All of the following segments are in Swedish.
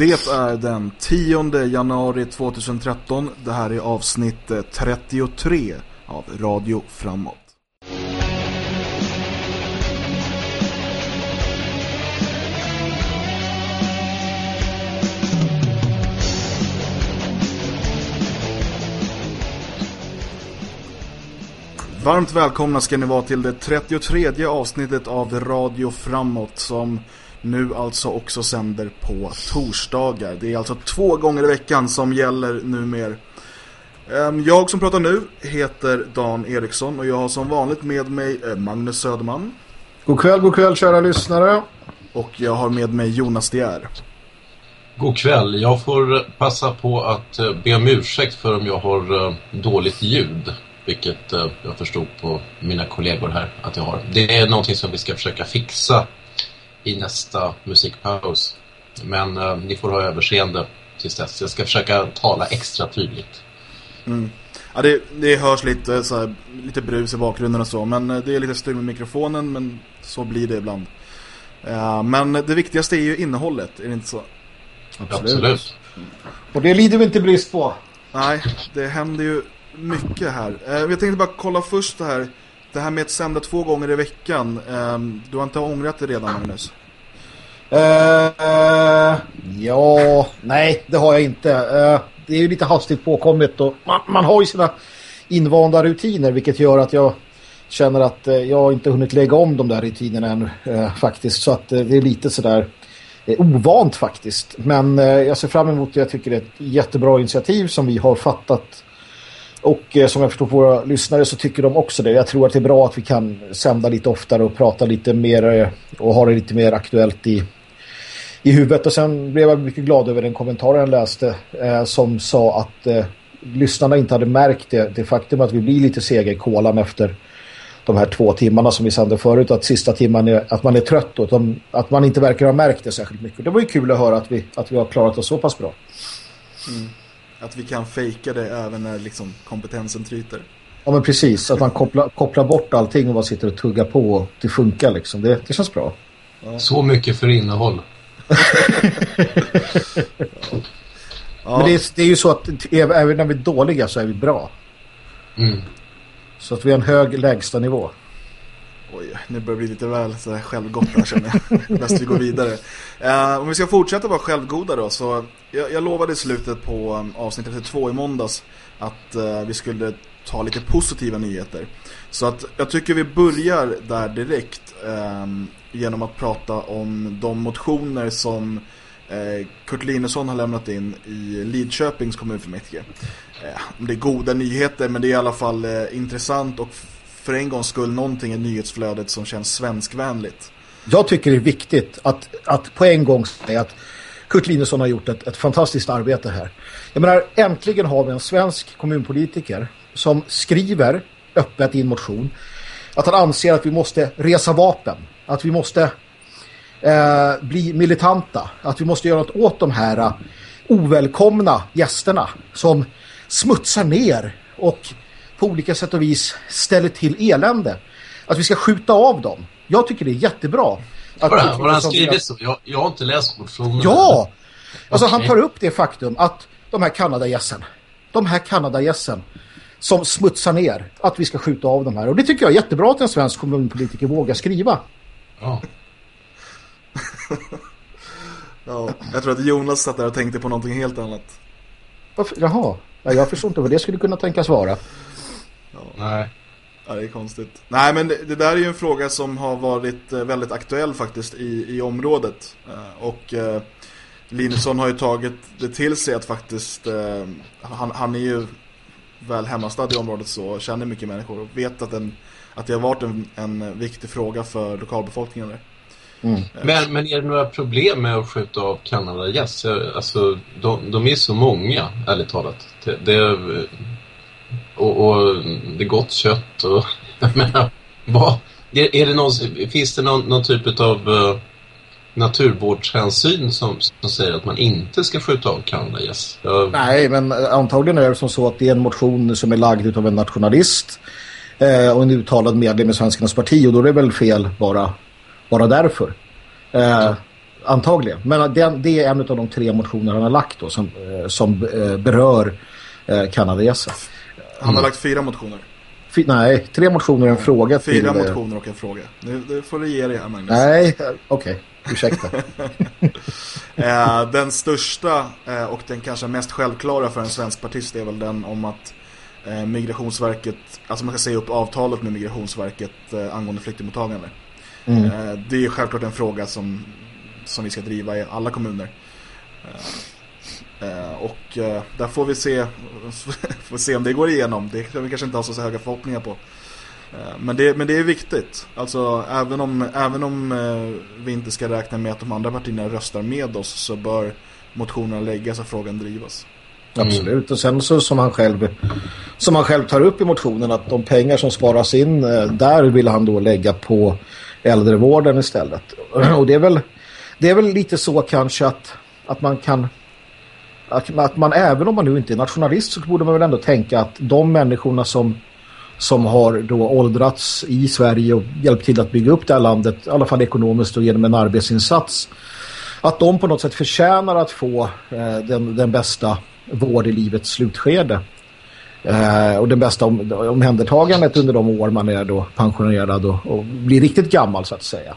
Det är den 10 januari 2013. Det här är avsnitt 33 av Radio Framåt. Varmt välkomna ska ni vara till det 33 avsnittet av Radio Framåt som nu alltså också sänder på torsdagar. Det är alltså två gånger i veckan som gäller numera. Ehm, jag som pratar nu heter Dan Eriksson och jag har som vanligt med mig eh, Magnus Söderman. God kväll, god kväll kära lyssnare. Och jag har med mig Jonas Dier. God kväll. Jag får passa på att eh, be om ursäkt för om jag har eh, dåligt ljud. Vilket jag förstod på mina kollegor här att jag har. Det är någonting som vi ska försöka fixa i nästa musikpaus. Men uh, ni får ha överseende tills dess. Jag ska försöka tala extra tydligt. Mm. Ja, det, det hörs lite, så här, lite brus i bakgrunden och så. Men eh, det är lite styr med mikrofonen, men så blir det ibland. Uh, men det viktigaste är ju innehållet, är det inte så? Absolut. Absolut. Och det lider vi inte brist på. Nej, det händer ju mycket här. Uh, jag tänkte bara kolla först det här det här med att sända två gånger i veckan, um, du har inte ångrat det redan Magnus? Uh, ja, nej det har jag inte. Uh, det är ju lite hastigt påkommet och man, man, har ju sina invanda rutiner vilket gör att jag känner att uh, jag inte hunnit lägga om de där rutinerna än faktiskt. Så att det är lite sådär ovant faktiskt. Men jag ser fram emot det. Jag tycker det är ett jättebra initiativ som vi har fattat och eh, som jag förstår på våra lyssnare så tycker de också det. Jag tror att det är bra att vi kan sända lite oftare och prata lite mer eh, och ha det lite mer aktuellt i, i huvudet. Och sen blev jag mycket glad över den kommentaren jag läste eh, som sa att eh, lyssnarna inte hade märkt det, det faktum att vi blir lite sega i kolan efter de här två timmarna som vi sände förut. Att sista timman är att man är trött och att, att man inte verkar ha märkt det särskilt mycket. Det var ju kul att höra att vi, att vi har klarat oss så pass bra. Mm. Att vi kan fejka det även när liksom kompetensen tryter. Ja men precis, att man kopplar, kopplar bort allting och bara sitter och tuggar på och det funkar liksom. Det, det känns bra. Ja. Så mycket för innehåll. ja. Men det är, det är ju så att även när vi är dåliga så är vi bra. Mm. Så att vi har en hög lägsta nivå. Oj, nu börjar det bli lite väl så här självgott här känner jag. Bäst vi går vidare. Eh, om vi ska fortsätta vara självgoda då så jag, jag lovade i slutet på um, avsnitt 32 i måndags att eh, vi skulle ta lite positiva nyheter. Så att jag tycker vi börjar där direkt eh, genom att prata om de motioner som uh, Kurt Linesson har lämnat in i Lidköpings kommunfullmäktige. Eh, det är goda nyheter men det är i alla fall eh, intressant och för en gångs skull någonting i nyhetsflödet som känns svenskvänligt. Jag tycker det är viktigt att, att på en gång säga att Kurt Linusson har gjort ett, ett fantastiskt arbete här. Jag menar, äntligen har vi en svensk kommunpolitiker som skriver öppet i en motion att han anser att vi måste resa vapen. Att vi måste eh, bli militanta. Att vi måste göra något åt de här eh, ovälkomna gästerna som smutsar ner och på olika sätt och vis ställer till elände. Att vi ska skjuta av dem. Jag tycker det är jättebra. Att har han skrivit så? Jag, jag har inte läst motionen. Ja! Alltså okay. han tar upp det faktum att de här Kanadagässen, de här Kanadagässen som smutsar ner att vi ska skjuta av dem här. Och det tycker jag är jättebra att en svensk kommunpolitiker vågar skriva. Ja. ja, jag tror att Jonas satt där och tänkte på någonting helt annat. Varför? Jaha, jag förstår inte vad det skulle kunna tänkas vara. Nej. Ja, det är konstigt. Nej, men det, det, där är ju en fråga som har varit eh, väldigt aktuell faktiskt i, i området. Eh, och eh, Linusson har ju tagit det till sig att faktiskt, eh, han, han är ju väl hemmastad i området så känner mycket människor och vet att, en, att det har varit en, en viktig fråga för lokalbefolkningen där. Mm. Eh. Men, men är det några problem med att skjuta av Kanada yes? Alltså, de, de är så många, ärligt talat. Det, det, och, och det är gott kött och jag menar, vad, är, är det någon, finns det någon, någon typ av eh, uh, naturvårdshänsyn som, som säger att man inte ska skjuta av Kanada yes. Jag... Nej, men eh, antagligen är det som så att det är en motion som är lagd av en nationalist eh, och en uttalad medlem i Svenskarnas parti och då är det väl fel bara, bara därför. Eh, antagligen. Men det, det är en av de tre motioner han har lagt då, som, eh, som eh, berör eh, kanadeser. Han har mm. lagt fyra motioner. F nej, tre motioner och en fråga. Fyra till, motioner och en fråga. Det får du ge dig här, Magnus. Nej, okej. Okay. Ursäkta. den största och den kanske mest självklara för en svensk partist är väl den om att Migrationsverket, alltså man ska säga upp avtalet med Migrationsverket angående flyktingmottagande. Mm. Eh, det är självklart en fråga som, som vi ska driva i alla kommuner. Eh, och eh, där får vi se, får se om det går igenom. Det kan vi kanske inte ha så höga förhoppningar på. Eh, men det, men det är viktigt. Alltså även om, även om vi inte ska räkna med att de andra partierna röstar med oss så bör motionerna läggas och frågan drivas. Mm. Absolut. Och sen så som han själv som han själv tar upp i motionen att de pengar som sparas in där vill han då lägga på äldrevården istället. Och det är väl, det är väl lite så kanske att, att man kan att, att man även om man nu inte är nationalist så borde man väl ändå tänka att de människorna som som har då åldrats i Sverige och hjälpt till att bygga upp det här landet, i alla fall ekonomiskt och genom en arbetsinsats, att de på något sätt förtjänar att få eh, den, den bästa vård i livets slutskede. Eh, och det bästa om, omhändertagandet under de år man är då pensionerad och, och blir riktigt gammal så att säga.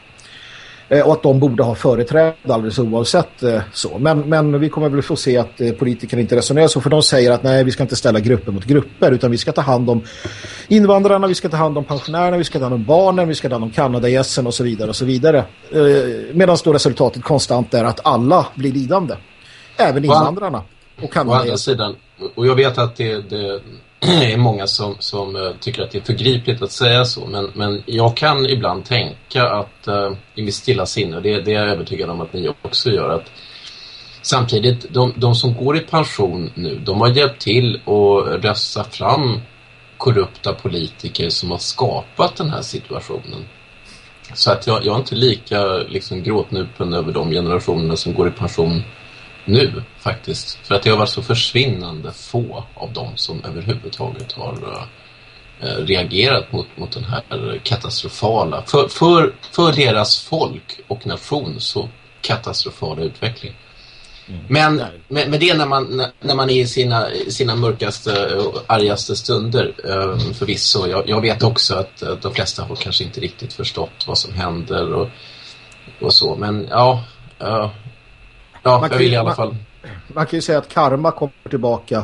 Eh, och att de borde ha företräde alldeles oavsett eh, så. Men, men vi kommer väl få se att eh, politikerna inte resonerar så för de säger att nej vi ska inte ställa grupper mot grupper utan vi ska ta hand om invandrarna, vi ska ta hand om pensionärerna, vi ska ta hand om barnen, vi ska ta hand om Kanadagässen och så vidare och så vidare. Medan då resultatet konstant är att alla blir lidande. Även invandrarna. Och Å andra sidan, och jag vet att det, det det är många som, som eh, tycker att det är förgripligt att säga så. Men, men jag kan ibland tänka att uh, i mitt stilla sinne, det, det är jag övertygad om att ni också gör, att samtidigt, de, de som går i pension nu, de har hjälpt till att rösta fram korrupta politiker som har skapat den här situationen. Så att jag, jag är inte lika liksom, gråtnupen över de generationerna som går i pension nu faktiskt. För att det har varit så försvinnande få av dem som överhuvudtaget har uh, reagerat mot, mot den här katastrofala, för, för, för deras folk och nation så katastrofala utveckling. Mm. Men, men, men det är när man, när man är i sina, sina mörkaste och argaste stunder uh, förvisso. Jag, jag vet också att, de flesta har kanske inte riktigt förstått vad som händer och, och så. Men ja, Ja, man jag vill i alla fall. Man, man, kan ju säga att karma kommer tillbaka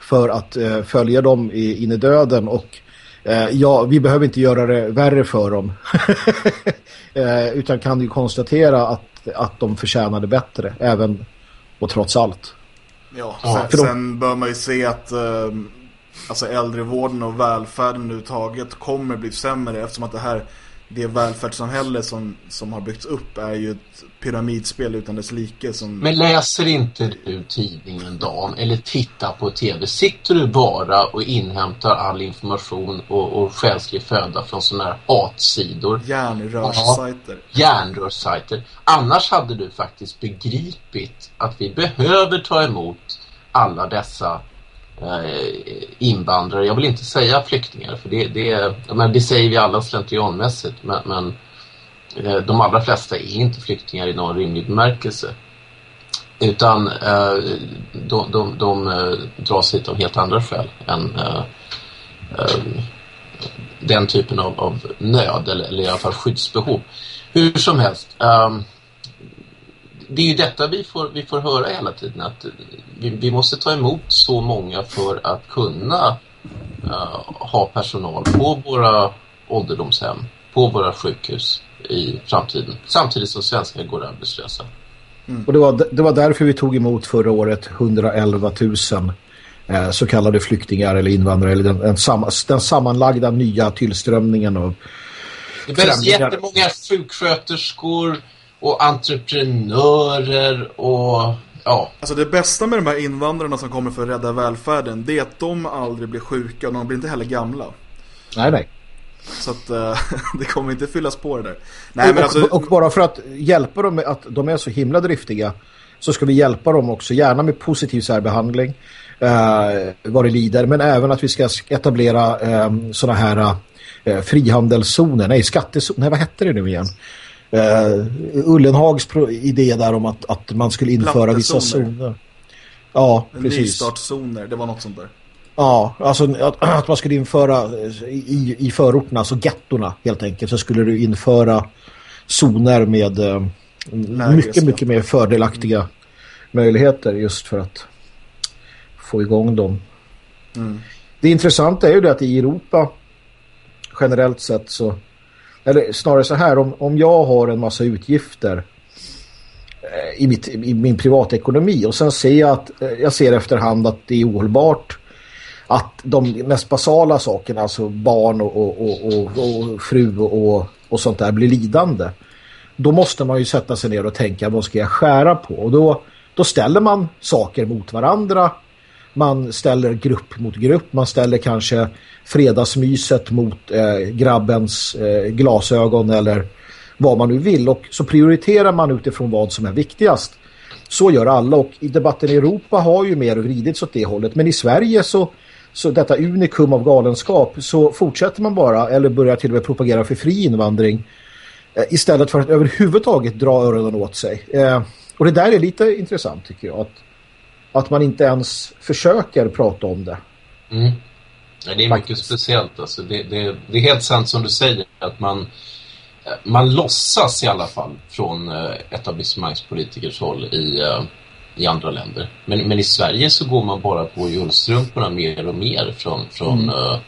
för att eh, följa dem i, in i döden och eh, ja, vi behöver inte göra det värre för dem. eh, utan kan ju konstatera att, att de förtjänade bättre, även och trots allt. Ja, sen, de... sen bör man ju se att eh, alltså äldrevården och välfärden överhuvudtaget kommer bli sämre eftersom att det här det välfärdssamhälle som, som har byggts upp är ju ett pyramidspel utan dess like. Som... Men läser inte du tidningen Dan eller tittar på tv? Sitter du bara och inhämtar all information och, och själslig föda från sådana här hatsidor? Järnrörssajter. Järnrörssajter. Annars hade du faktiskt begripit att vi behöver ta emot alla dessa eh, invandrare. Jag vill inte säga flyktingar för det, det, men det säger vi alla slentrianmässigt. Men, men Eh, de allra flesta är inte flyktingar i någon rimlig bemärkelse. Utan eh, de, de, de eh, dras hit av helt andra skäl än den typen av, av nöd eller, eller, i alla fall skyddsbehov. Hur som helst. Um, det är ju detta vi får, vi får höra hela tiden att vi, vi måste ta emot så många för att kunna uh, ha personal på våra ålderdomshem, på våra sjukhus i framtiden. Samtidigt som svenskar går arbetslösa. Mm. Och det var, det var därför vi tog emot förra året 111 000 eh, så kallade flyktingar eller invandrare eller den, den, sam, den sammanlagda nya tillströmningen av Det behövs jättemånga sjuksköterskor och entreprenörer och ja. Alltså det bästa med de här invandrarna som kommer för att rädda välfärden det är att de aldrig blir sjuka och de blir inte heller gamla. Nej, nej. Så att uh, det kommer inte fyllas på det där. Nej, och, men alltså... och bara för att hjälpa dem med att de är så himla driftiga så ska vi hjälpa dem också, gärna med positiv särbehandling uh, vad det lider, men även att vi ska etablera uh, sådana här uh, frihandelszoner, nej skattezoner, nej vad hette det nu igen? uh, Ullenhags idé där om att, att man skulle införa vissa zoner. Ja, precis. Nystartszoner, det var något sånt där. Ja, alltså att, att man skulle införa i, i förorterna, alltså gettorna helt enkelt, så skulle du införa zoner med uh, mycket, mycket mer fördelaktiga mm. möjligheter just för att få igång dem. Mm. Det intressanta är ju det att i Europa generellt sett så eller snarare så här, om, om jag har en massa utgifter eh, i, mitt, i min privatekonomi och sen ser jag att eh, jag ser efterhand att det är ohållbart att de mest basala sakerna, alltså barn och, och, och, och fru och, och sånt där blir lidande. Då måste man ju sätta sig ner och tänka vad ska jag skära på? Och då, då ställer man saker mot varandra man ställer grupp mot grupp. Man ställer kanske fredagsmyset mot eh, grabbens eh, glasögon eller vad man nu vill. Och så prioriterar man utifrån vad som är viktigast. Så gör alla och i debatten i Europa har ju mer vridits åt det hållet. Men i Sverige så, så detta unikum av galenskap så fortsätter man bara eller börjar till och med propagera för fri invandring eh, istället för att överhuvudtaget dra öronen åt sig. Eh, och det där är lite intressant tycker jag. Att att man inte ens försöker prata om det. Mm. Ja, det är Faktiskt. mycket speciellt. Alltså. Det, det, det, är helt sant som du säger att man, man låtsas i alla fall från eh, etablissemangspolitikers håll i, eh, i andra länder. Men, men i Sverige så går man bara på i ullstrumporna mer och mer från, från mm. uh,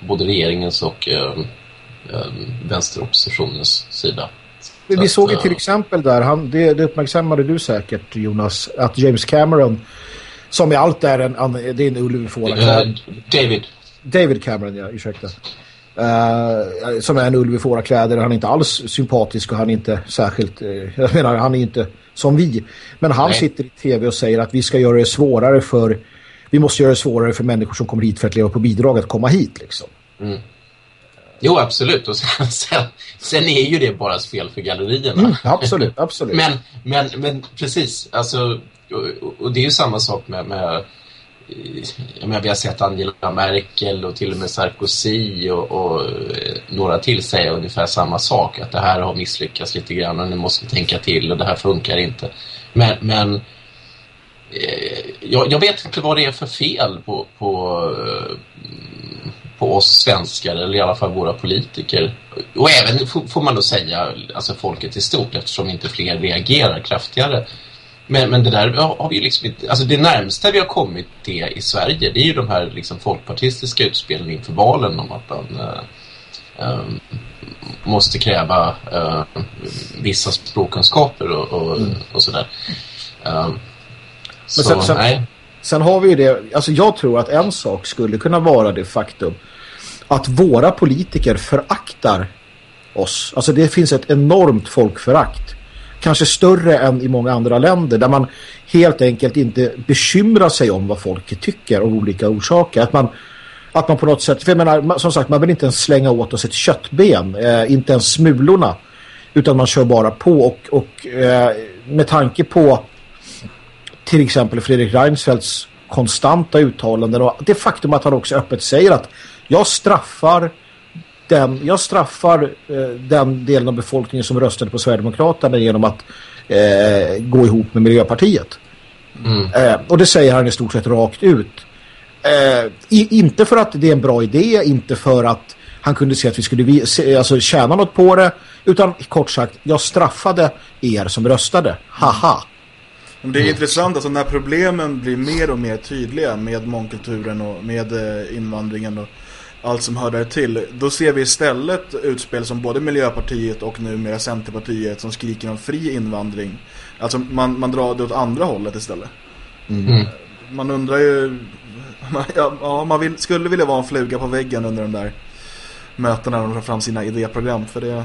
både regeringens och uh, uh, vänsteroppositionens sida. Vi såg ju till exempel där, han, det, det uppmärksammade du säkert Jonas, att James Cameron som i allt är en, det är en Ulf uh, David. David Cameron, ja, ursäkta. Uh, som är en ulv i fårakläder. Han är inte alls sympatisk och han är inte särskilt, uh, jag menar han är inte som vi. Men han Nej. sitter i tv och säger att vi ska göra det svårare för, vi måste göra det svårare för människor som kommer hit för att leva på bidrag att komma hit liksom. Mm. Jo, absolut. Och sen, sen, sen, är ju det bara spel för gallerierna. Mm, absolut, absolut. men, men, men precis, alltså, och, och, det är ju samma sak med, med menar, vi har sett Angela Merkel och till och med Sarkozy och, och eh, några till säga ungefär samma sak. Att det här har misslyckats lite grann och ni måste tänka till och det här funkar inte. Men, men eh, jag, jag, vet inte vad det är för fel på, på eh, på oss svenskar eller i alla fall våra politiker. Och även får man då säga alltså folket i stort eftersom inte fler reagerar kraftigare. Men, men det där har vi liksom inte, alltså det närmsta vi har kommit det i Sverige det är ju de här liksom folkpartistiska utspelen inför valen om att man äh, äh, måste kräva äh, vissa språkkunskaper och, och, mm. och sådär. så, sen, sen, nej. Sen har vi ju det, alltså jag tror att en sak skulle kunna vara det faktum att våra politiker föraktar oss. Alltså det finns ett enormt folkförakt. Kanske större än i många andra länder där man helt enkelt inte bekymrar sig om vad folk tycker av olika orsaker. Att man, att man på något sätt, för jag menar, som sagt, man vill inte ens slänga åt oss ett köttben, eh, inte ens smulorna, utan man kör bara på och, och eh, med tanke på till exempel Fredrik Reinfeldts konstanta uttalanden och det faktum att han också öppet säger att jag straffar den, jag straffar eh, den delen av befolkningen som röstade på Sverigedemokraterna genom att eh, gå ihop med Miljöpartiet. Mm. Eh, och det säger han i stort sett rakt ut. Eh, i, inte för att det är en bra idé, inte för att han kunde se att vi skulle se, alltså, tjäna något på det, utan kort sagt, jag straffade er som röstade. Haha. Det är mm. intressant alltså när problemen blir mer och mer tydliga med mångkulturen och med eh, invandringen och allt som hör där till. Då ser vi istället utspel som både Miljöpartiet och numera Centerpartiet som skriker om fri invandring. Alltså man, man drar det åt andra hållet istället. Mm. Man undrar ju... Ja, man vill, skulle vilja vara en fluga på väggen under de där mötena när de tar fram sina idéprogram. För det,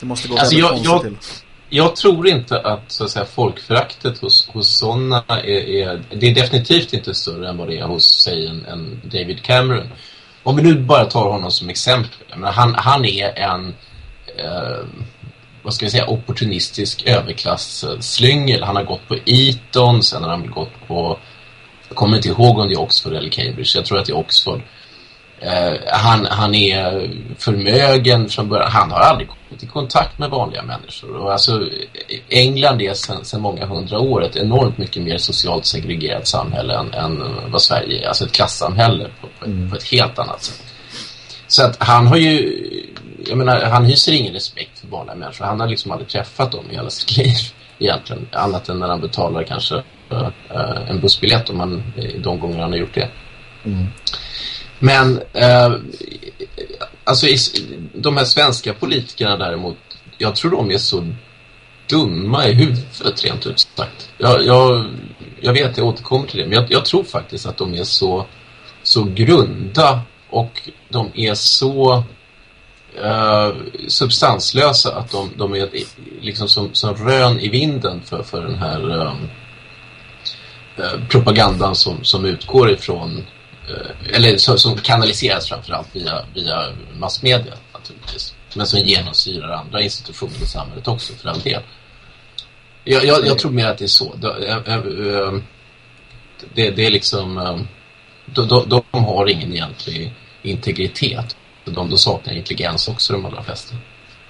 det måste gå alltså väldigt jag, jag, till. Jag tror inte att, så att säga, folkföraktet hos, hos sådana är, är, Det är definitivt inte större än vad det är hos, säg, en, en David Cameron om vi nu bara tar honom som exempel. Men han, han är en eh, vad ska vi säga, opportunistisk överklass-slyngel. Han har gått på Eton, sen har han gått på jag kommer inte ihåg om det är Oxford eller Cambridge. Jag tror att det är Oxford. Eh, han, han är förmögen från början. Han har aldrig kommit i kontakt med vanliga människor. Och alltså, England är sedan, många hundra år ett enormt mycket mer socialt segregerat samhälle än, än vad Sverige är. Alltså ett klassamhälle på, på, mm. på ett helt annat sätt. Så att han har ju, jag menar, han hyser ingen respekt för vanliga människor. Han har liksom aldrig träffat dem i hela sitt liv egentligen. Annat än när han betalar kanske uh, en bussbiljett om man, de gånger han har gjort det. Mm. Men eh, alltså de här svenska politikerna däremot, jag tror de är så dumma i huvudet rent ut sagt. Jag, jag, jag vet, jag återkommer till det, men jag, jag tror faktiskt att de är så, så grunda och de är så eh, substanslösa att de, de är liksom som, som rön i vinden för, för den här eh, eh propagandan som, som utgår ifrån eller som, som kanaliseras framförallt via, via massmedia naturligtvis. Men som genomsyrar andra institutioner i samhället också för all del. Jag, jag, jag tror mer att det är så. Det, det, det är liksom... De, de, de har ingen egentlig integritet. De, de saknar intelligens också, de allra flesta.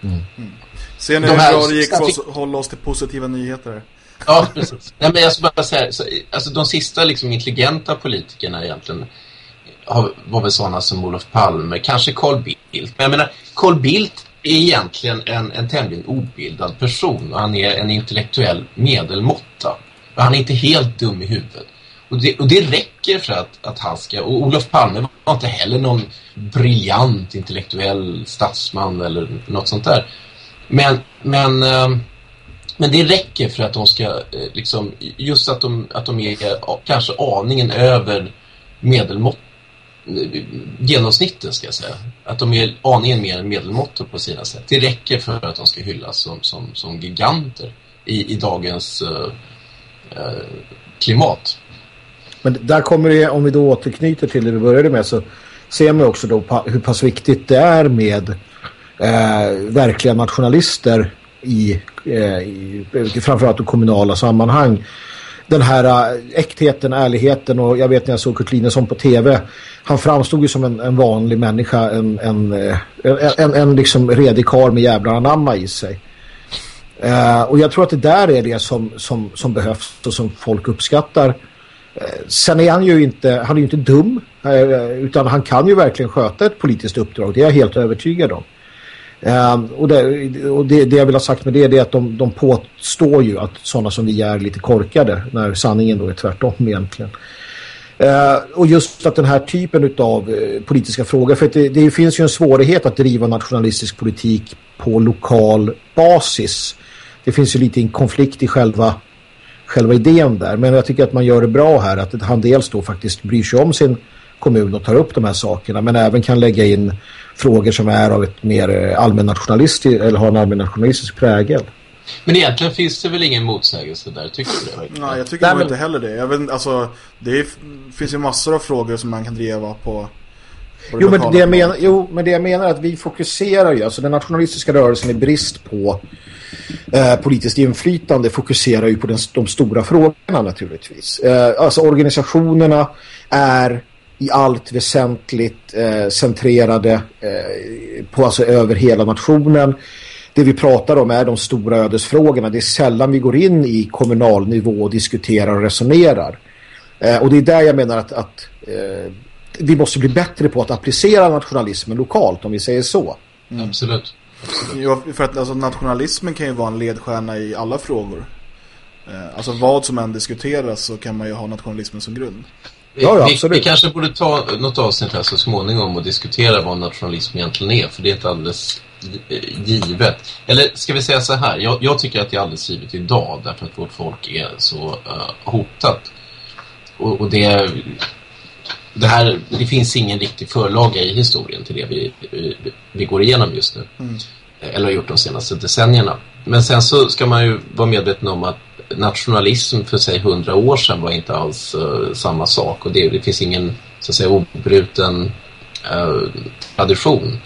Mm. Mm. Ser ni hur bra det gick för oss att hålla oss till positiva nyheter? Ja, precis. Nej, men jag ska bara säga, så, alltså de sista liksom, intelligenta politikerna egentligen har, var väl sådana som Olof Palme, kanske Carl Bildt. Men jag menar, Carl Bildt är egentligen en, en tämligen obildad person och han är en intellektuell medelmåtta. Han är inte helt dum i huvudet. Och det, och det räcker för att, att han ska... Och Olof Palme var inte heller någon briljant intellektuell statsman eller något sånt där. Men, men, eh, men det räcker för att de ska eh, liksom, just att de, att de är eh, kanske aningen över medelmått eh, genomsnittet ska jag säga. Att de är aningen mer än medelmåttor på sina sätt. Det räcker för att de ska hyllas som, som, som giganter i, i dagens uh, uh, klimat. Men där kommer det, om vi då återknyter till det vi började med så ser man också då hur pass viktigt det är med eh, verkliga nationalister i, Eh, i eh, framförallt i kommunala sammanhang. Den här eh, äktheten, ärligheten och jag vet när jag såg Kurt Linesson på tv han framstod ju som en, en vanlig människa en, en, en, en, en liksom redig kar med jävlar anamma i sig. eh, och jag tror att det där är det som, som, som behövs och som folk uppskattar Eh, sen är han ju inte, han är ju inte dum eh, utan han kan ju verkligen sköta ett politiskt uppdrag. Det är jag helt övertygad om. Ehm, och, det, och det, det, jag vill ha sagt med det är att de, de påstår ju att sådana som vi är lite korkade när sanningen då är tvärtom egentligen. Uh, och just att den här typen av uh, eh, politiska frågor, för det, det, finns ju en svårighet att driva nationalistisk politik på lokal basis. Det finns ju lite en konflikt i själva själva idén där. Men jag tycker att man gör det bra här. Att han dels då faktiskt bryr sig om sin kommun och tar upp de här sakerna. Men även kan lägga in frågor som är av ett mer eh, allmän nationalistisk eller har en allmän nationalistisk prägel. Men egentligen finns det väl ingen motsägelse där, tycker du det? Nej, jag tycker Nej, men... inte heller det. Jag vet, alltså, det är, finns ju massor av frågor som man kan driva på, på jo, men det jag menar, jo, men det jag menar är att vi fokuserar ju, alltså den nationalistiska rörelsen är brist på eh, politiskt inflytande fokuserar ju på den, de stora frågorna naturligtvis. Eh, alltså organisationerna är i allt väsentligt eh, centrerade eh, på alltså över hela nationen. Det vi pratar om är de stora ödesfrågorna. Det är sällan vi går in i kommunal nivå och diskuterar och resonerar. Eh, och det är där jag menar att, att eh, vi måste bli bättre på att applicera nationalismen lokalt om vi säger så. Mm. Absolut. Ja, för att alltså, nationalismen kan ju vara en ledstjärna i alla frågor. Eh, alltså vad som än diskuteras så kan man ju ha nationalismen som grund. Ja. Vi, vi, kanske borde ta något avsnitt här så småningom och diskutera vad nationalism egentligen är. För det är inte alldeles givet. Eller ska vi säga så här, jag, jag tycker att det är alldeles givet idag därför att vårt folk är så uh, hotat. Och, och det, det, här, det finns ingen riktig förlaga i historien till det vi, vi, vi går igenom just nu. Mm. Eller har gjort de senaste decennierna. Men sen så ska man ju vara medveten om att nationalism för sig hundra år sedan var inte alls uh, samma sak. Och det, det, finns ingen så att säga obruten uh, tradition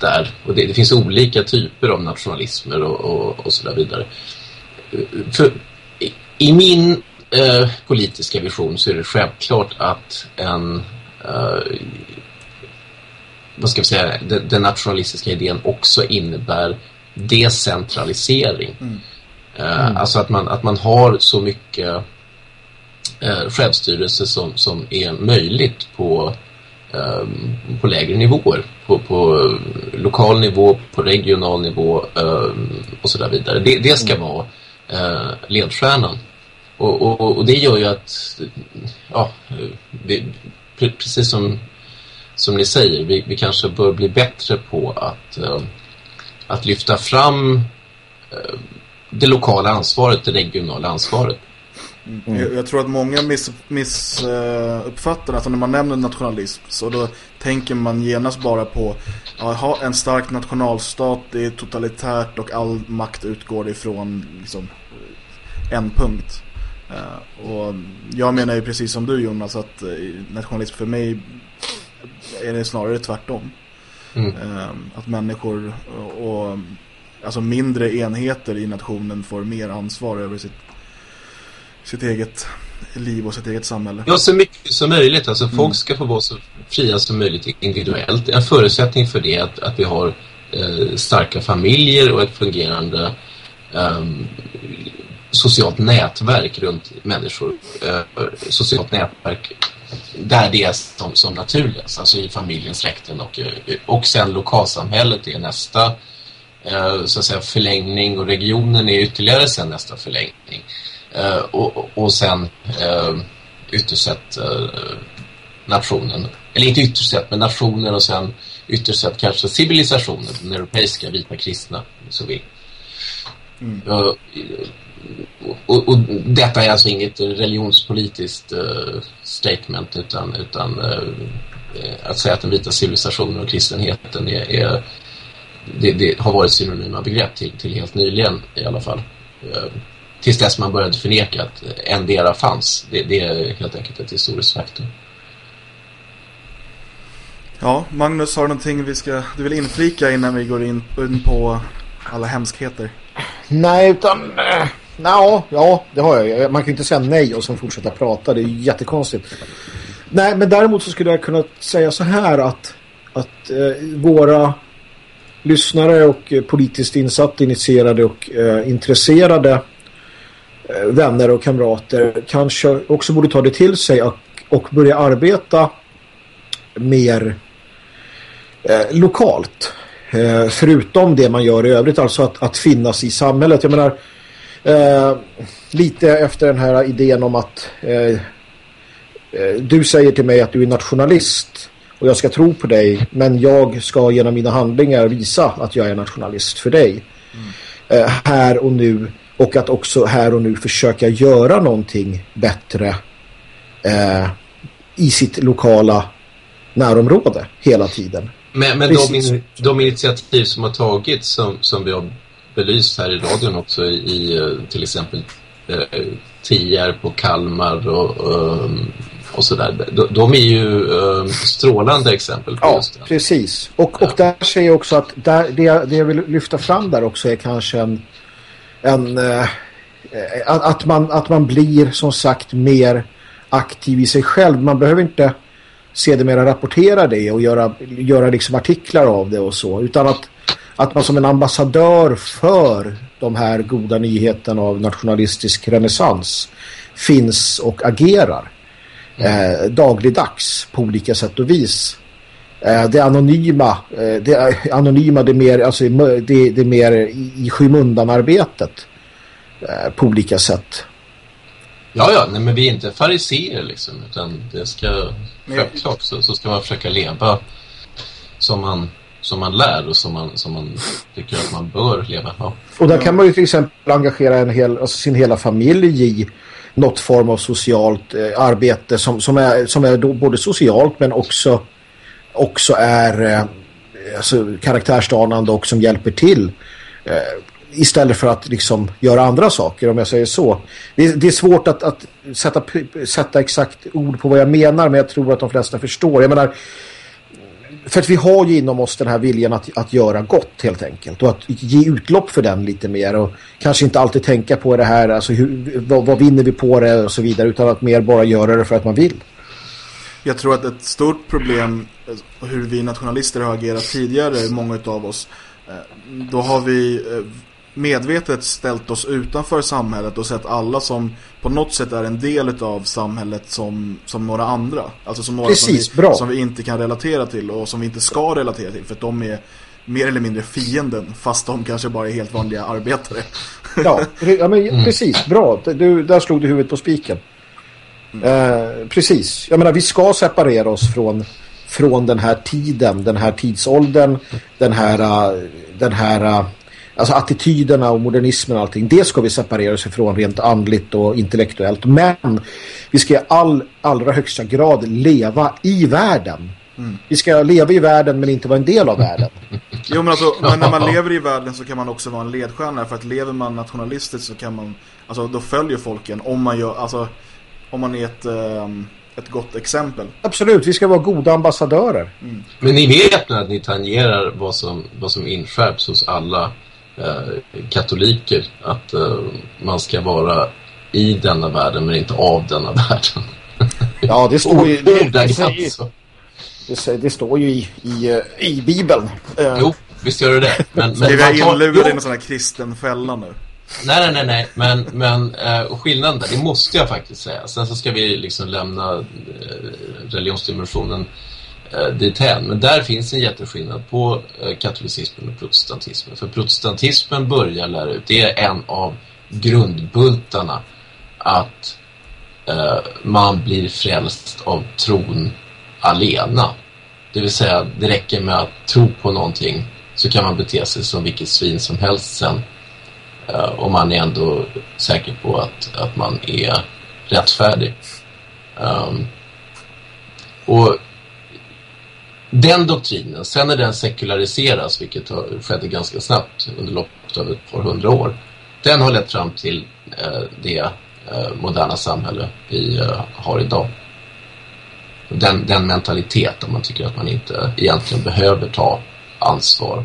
där. Och det, det, finns olika typer av nationalismer och, och, och så där vidare. För, i, I min uh, politiska vision så är det självklart att en, vad ska vi säga, den, den nationalistiska idén också innebär decentralisering. Mm. Mm. Alltså att man, att man har så mycket uh, självstyrelse som, som är möjligt på, um, på lägre nivåer. På, på lokal nivå, på regional nivå um, och så där vidare. Det, det ska mm. vara uh, ledstjärnan. Och, och, och, det gör ju att ja, vi, precis som, som ni säger, vi, vi kanske bör bli bättre på att, uh, att lyfta fram uh, det lokala ansvaret, det regionala ansvaret. Mm. Jag, jag, tror att många missuppfattar miss, uh, alltså när man nämner nationalism så då tänker man genast bara på att en stark nationalstat, det är totalitärt och all makt utgår ifrån liksom, en punkt. Uh, och jag menar ju precis som du Jonas att uh, nationalism för mig är det snarare tvärtom. Mm. Uh, att människor och, och alltså mindre enheter i nationen får mer ansvar över sitt, sitt eget liv och sitt eget samhälle. Ja, så mycket som möjligt. Alltså, mm. Folk ska få vara så fria som möjligt individuellt. En förutsättning för det är att, att vi har eh, starka familjer och ett fungerande um, socialt nätverk runt människor. Eh, socialt nätverk där det är som, som naturligast, alltså i familjen, släkten och, eh, och sen lokalsamhället är nästa eh, så att säga, förlängning och regionen är ytterligare sen nästa förlängning. Eh, och, och sen eh, ytterst sett eh, nationen, eller inte ytterst sett men nationen och sen ytterst sett kanske civilisationen, den europeiska vita kristna så vi. Mm. Och, och, detta är alltså inget religionspolitiskt uh, statement utan, utan uh, att säga att den vita civilisationen och kristenheten är, är det, det, har varit synonyma begrepp till, till helt nyligen i alla fall. Uh, tills dess man började förneka att en dera fanns. Det, det är helt enkelt ett historiskt faktum. Ja, Magnus, har du någonting vi ska, du vill inflika innan vi går in, in på alla hemskheter? Nej, utan Ja, ja, det har jag. Man kan ju inte säga nej och sen fortsätta prata. Det är ju jättekonstigt. Nej, men däremot så skulle jag kunna säga så här att, att eh, våra lyssnare och eh, politiskt insatt, initierade och eh, intresserade eh, vänner och kamrater kanske också borde ta det till sig och, och börja arbeta mer eh, lokalt. Eh, förutom det man gör i övrigt, alltså att, att finnas i samhället. Jag menar, Eh, lite efter den här idén om att eh, eh du säger till mig att du är nationalist och jag ska tro på dig men jag ska genom mina handlingar visa att jag är nationalist för dig. Mm. Eh, här och nu och att också här och nu försöka göra någonting bättre eh, i sitt lokala närområde hela tiden. Men, men de, de, initiativ som har tagits som, som vi har belyst här i radion också i, i eh, till exempel eh, Tierp och Kalmar och, och, och sådär. De, de, är ju eh, strålande exempel på ja, just det. precis. Och, och där säger jag också att där, det, det jag vill lyfta fram där också är kanske en, en eh, att, man, att man blir som sagt mer aktiv i sig själv. Man behöver inte sedermera rapportera det och göra, göra liksom artiklar av det och så. Utan att att man som en ambassadör för de här goda nyheterna av nationalistisk renässans finns och agerar eh, dagligdags på olika sätt och vis. Eh, det anonyma, eh, det anonyma, det mer, alltså det, det mer i, i skymundanarbetet eh, på olika sätt. Ja, ja, nej, men vi är inte fariseer liksom, utan det ska, självklart så, så ska man försöka leva som man som man lär och som man, som man tycker att man bör leva. Ja. Och där kan man ju till exempel engagera en hel, alltså sin hela familj i något form av socialt eh, arbete som, som är, som är både socialt men också, också är eh, alltså, karaktärsdanande och som hjälper till eh, istället för att liksom göra andra saker om jag säger så. Det, det är svårt att, att sätta, sätta exakt ord på vad jag menar men jag tror att de flesta förstår. Jag menar för att vi har ju inom oss den här viljan att, att göra gott helt enkelt. Och att ge utlopp för den lite mer. Och kanske inte alltid tänka på det här alltså hur, vad, vad vinner vi på det och så vidare. Utan att mer bara göra det för att man vill. Jag tror att ett stort problem eh, hur vi nationalister har agerat tidigare, många av oss, eh, då har vi eh, medvetet ställt oss utanför samhället och sett alla som på något sätt är en del av samhället som, som några andra. Alltså som några Precis, som, vi, bra. som vi inte kan relatera till och som vi inte ska relatera till för att de är mer eller mindre fienden fast de kanske bara är helt vanliga arbetare. Ja, ja men, mm. precis, bra. Du, där slog du huvudet på spiken. Eh, precis. Jag menar, vi ska separera oss från, från den här tiden, den här tidsåldern, den här, eh, den här eh, alltså attityderna och modernismen och allting, det ska vi separera oss ifrån rent andligt och intellektuellt. Men vi ska i all, allra högsta grad leva i världen. Mm. Vi ska leva i världen men inte vara en del av världen. Jo men alltså, men när man lever i världen så kan man också vara en ledstjärna för att lever man nationalistiskt så kan man, alltså då följer folken om man gör, alltså om man är ett, um, ett gott exempel. Absolut, vi ska vara goda ambassadörer. Mm. Men ni vet att ni tangerar vad som, vad som inskärps hos alla katoliker att eh, man ska vara i denna världen men inte av denna världen. Ja, det står ju... Det, det, säger, det, det, står ju i, i, eh, i Bibeln. Eh, jo, visst gör det det. Men, men vi är inlurade i en sån här kristen fälla nu. Nej, nej, nej, nej. Men, men eh, skillnaden där, det måste jag faktiskt säga. Sen så ska vi liksom lämna eh, religionsdimensionen eh, dithän. Men där finns en jätteskillnad på eh, katolicismen och protestantismen. För protestantismen börjar lära ut, det är en av grundbultarna att eh, man blir frälst av tron alena. Det vill säga, det räcker med att tro på någonting så kan man bete sig som vilket svin som helst sen. Uh, och man är ändå säker på att, att man är rättfärdig. Um, och den doktrinen, sen när den sekulariseras, vilket skedde ganska snabbt under loppet av ett par hundra år, den har lett fram till uh, det uh, moderna samhälle vi har idag den, den mentaliteten man tycker att man inte egentligen behöver ta ansvar.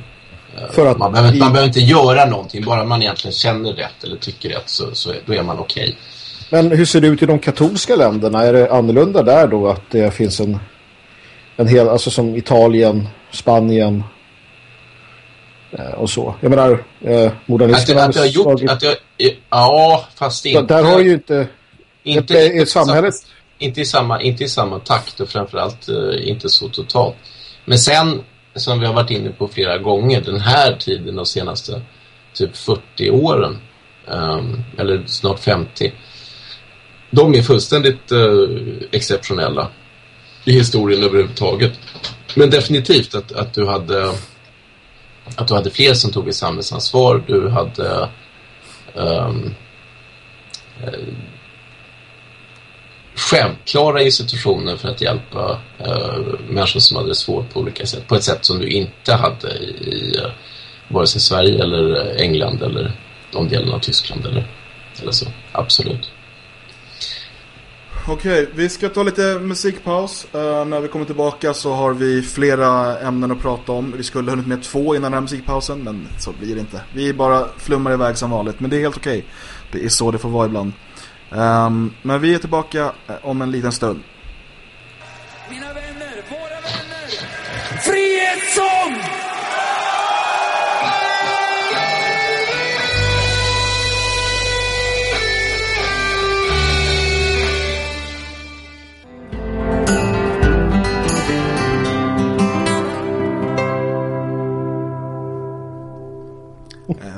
Eh, att man, behöver, i... man behöver inte göra någonting, bara man egentligen känner rätt eller tycker rätt så, så då är man okej. Okay. Men hur ser det ut i de katolska länderna? Är det annorlunda där då att det finns en, en hel, alltså som Italien, Spanien eh, och så? Jag menar, eh, modernisterna att, att har gjort, slagit... att jag, ja, fast inte... Där har ju inte... Inte, ett, ett samhället inte i samma, inte i samma takt och framförallt eh, inte så totalt. Men sen, som vi har varit inne på flera gånger, den här tiden de senaste typ 40 åren, um, eller snart 50, de är fullständigt uh, exceptionella i historien överhuvudtaget. Men definitivt att, att du hade att du hade fler som tog i samhällsansvar, du hade um, självklara institutioner för att hjälpa uh, människor som hade det svårt på olika sätt. På ett sätt som du inte hade i, i uh, vare sig Sverige eller England eller de delarna av Tyskland eller, eller så. Absolut. Okej, vi ska ta lite musikpaus. Uh, när vi kommer tillbaka så har vi flera ämnen att prata om. Vi skulle ha hunnit med två innan den här musikpausen, men så blir det inte. Vi bara flummar iväg som vanligt, men det är helt okej. Det är så det får vara ibland. Um, men vi är tillbaka eh, om en liten stund. Mina vänner, våra vänner! Frihetssång!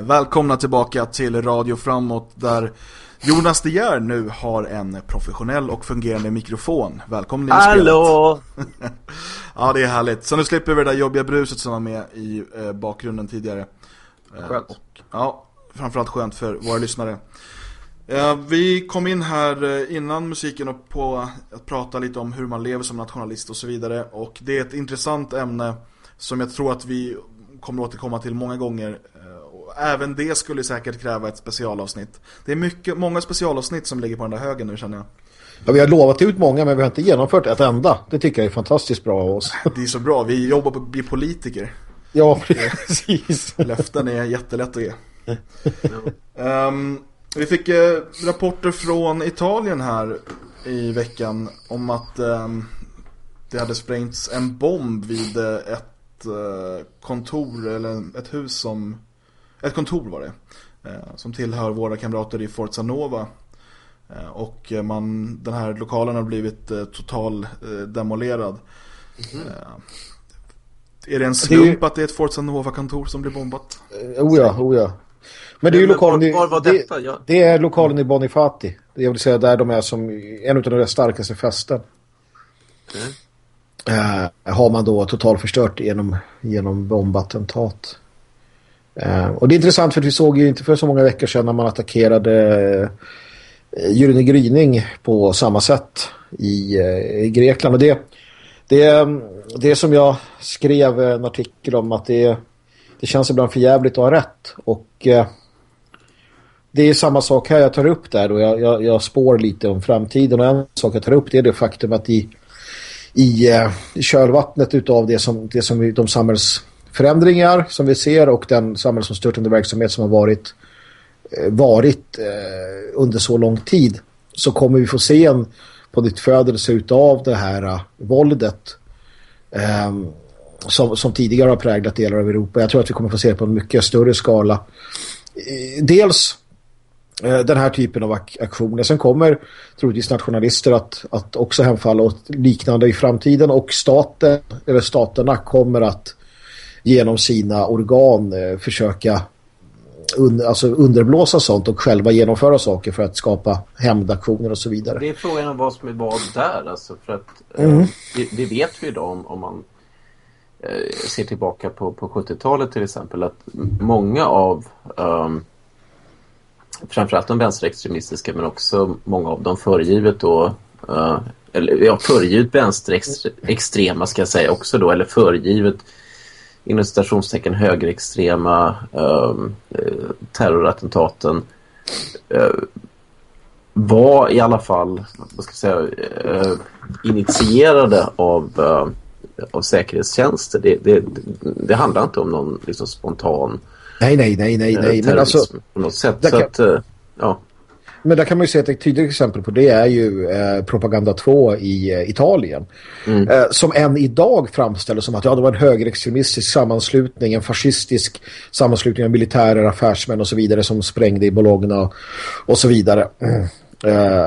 Välkomna tillbaka till Radio Framåt där Jonas De Geer nu har en professionell och fungerande mikrofon. Välkommen in i Hallå! ja, det är härligt. Så nu slipper vi det där jobbiga bruset som var med i eh, bakgrunden tidigare. Eh, skönt. Och, ja, framförallt skönt för våra lyssnare. Eh, vi kom in här eh, innan musiken och på att prata lite om hur man lever som nationalist och så vidare. Och det är ett intressant ämne som jag tror att vi kommer återkomma till många gånger även det skulle säkert kräva ett specialavsnitt. Det är mycket, många specialavsnitt som ligger på den där högen nu känner jag. Ja, vi har lovat ut många men vi har inte genomfört ett enda. Det tycker jag är fantastiskt bra av oss. Det är så bra, vi jobbar på att bli politiker. Ja, precis. Löften är jättelätt att ge. um, vi fick eh, rapporter från Italien här i veckan om att um, det hade sprängts en bomb vid ett kontor eller ett hus som ett kontor var det som tillhör våra kamrater i Forza Nova och man, den här lokalen har blivit total demolerad mm. Är det en slump det är... att det är ett Forza Nova-kontor som blir bombat? Oh ja, oh ja. Men det är ju lokalen var, var var detta? Det, det, är lokalen i Bonifati. Jag vill säga där de är som en av de starkaste festen. Mm. Uh, har man då totalförstört genom, genom bombattentat. Eh, och det är intressant för vi såg ju inte för så många veckor sedan när man attackerade eh, uh, Gyllene Gryning på samma sätt i, eh, i Grekland. Och det, det, det som jag skrev en artikel om att det, det känns ibland för jävligt att ha rätt. Och eh, det är samma sak här jag tar upp där och jag, jag, jag spår lite om framtiden. Och en sak jag tar upp det är det faktum att i, i, eh, i kölvattnet utav det som, det som vi, de förändringar som vi ser och den samhällsomstörtande verksamhet som har varit, eh, varit eh, under så lång tid så kommer vi få se en på ditt födelse utav det här uh, våldet um, som, som tidigare har präglat delar av Europa. Jag tror att vi kommer få se det på en mycket större skala. Eh, dels uh, den här typen av ak aktioner. Sen kommer troligtvis nationalister att, att också hemfalla åt liknande i framtiden och staten, eller staterna kommer att genom sina organ uh, försöka un, alltså underblåsa sånt och själva genomföra saker för att skapa hämndaktioner och så vidare. Det är frågan om vad som är vad där. Alltså för att, eh, mm. eh, det, det, vet vi idag om, om man eh, ser tillbaka på, på 70-talet till exempel att många av um, framförallt de vänsterextremistiska men också många av dem föregivet då uh, eller ja, föregivet vänsterextrema ska jag säga också då eller föregivet inom citationstecken högerextrema ehm, eh, terrorattentaten eh, var i alla fall vad ska säga, eh, initierade av, eh, av säkerhetstjänster. Det, det, det handlar inte om någon liksom, spontan Nej, nej, nej, nej, nej. Men alltså, på något sätt. Så att, eh, ja. Men där kan man ju se ett tydligt exempel på det är ju eh, Propaganda 2 i eh, Italien. Mm. Eh, som än idag framställer som att ja, det var en högerextremistisk sammanslutning, en fascistisk sammanslutning av militärer, affärsmän och så vidare som sprängde i Bologna och, och så vidare. Mm. Eh,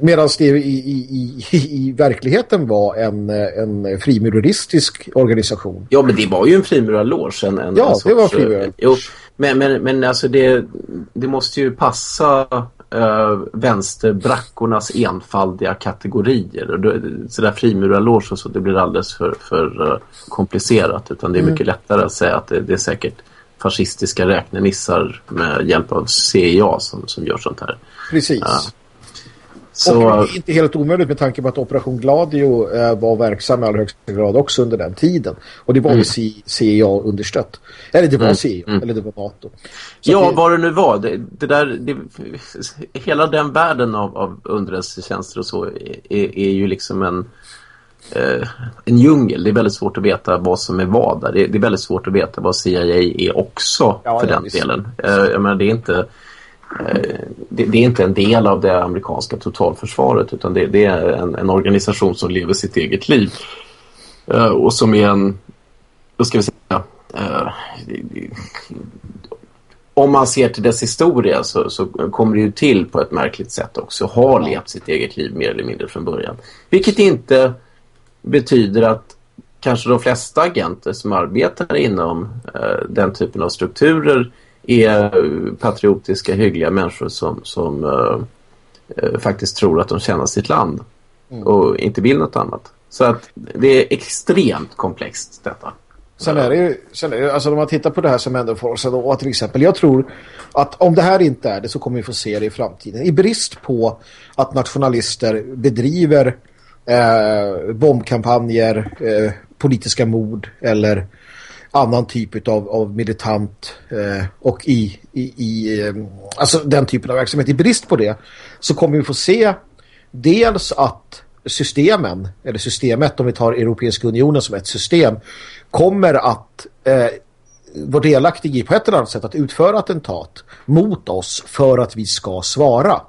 Medan det i, i, i, i, verkligheten var en, en frimureristisk organisation. Ja, men det var ju en frimurarlås. En, en, ja, sorts, det var frimurarlås. Men, men, men alltså det, det måste ju passa uh, vänsterbrackornas enfaldiga kategorier. Sådär frimurarlås och så, det blir alldeles för, för uh, komplicerat. Utan det är mycket mm. lättare att säga att det, det är säkert fascistiska räknenissar med hjälp av CIA som, som gör sånt här. Precis. Uh, så... Och inte helt omöjligt med tanke på att Operation Gladio eh, var verksam i allra högsta grad också under den tiden. Och det var mm. ju CIA understött. Eller det var mm. CIA, mm. eller det var NATO. Så ja, det... vad det nu var. Det, det där, det, hela den världen av, av underrättelsetjänster och så är, är ju liksom en, eh, en djungel. Det är väldigt svårt att veta vad som är vad där. Det, det är väldigt svårt att veta vad CIA är också ja, för ja, den visst. delen. Eh, jag menar, det är inte Eh, det, det, är inte en del av det amerikanska totalförsvaret utan det, det är en, en, organisation som lever sitt eget liv uh, och som är en, vad ska vi säga, uh, om man ser till dess historia så, så, kommer det ju till på ett märkligt sätt också, har levt sitt eget liv mer eller mindre från början. Vilket inte betyder att kanske de flesta agenter som arbetar inom uh, den typen av strukturer är patriotiska, hyggliga människor som, som uh, faktiskt tror att de tjänar sitt land mm. och inte vill något annat. Så att det är extremt komplext detta. Sen är det ju, sen är det, alltså om man tittar på det här som ändå får oss då, till exempel, jag tror att om det här inte är det så kommer vi få se det i framtiden. I brist på att nationalister bedriver eh, bombkampanjer, eh, politiska mord eller annan typ av, av militant eh, och i, i, i eh, alltså den typen av verksamhet. I brist på det så kommer vi få se dels att systemen, eller systemet om vi tar Europeiska unionen som ett system, kommer att eh, vara delaktig i på ett eller annat sätt att utföra attentat mot oss för att vi ska svara.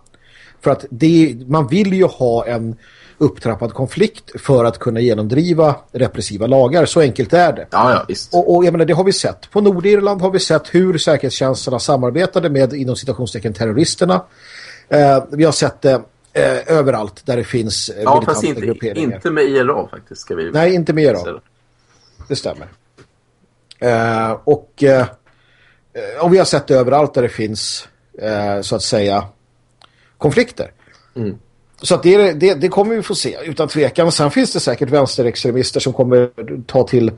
För att det, man vill ju ha en upptrappad konflikt för att kunna genomdriva repressiva lagar. Så enkelt är det. Ja, ja, visst. Och, och jag menar, det har vi sett. På Nordirland har vi sett hur säkerhetstjänsterna samarbetade med inom citationstecken terroristerna. Eh, vi har sett det eh, överallt där det finns eh, ja, fast inte, inte med IRA faktiskt. Ska vi Nej, inte med IRA. Det stämmer. Eh, och, eh, och vi har sett det överallt där det finns eh, så att säga konflikter. Mm. Så det, det, det, kommer vi få se utan tvekan. Sen finns det säkert vänsterextremister som kommer ta till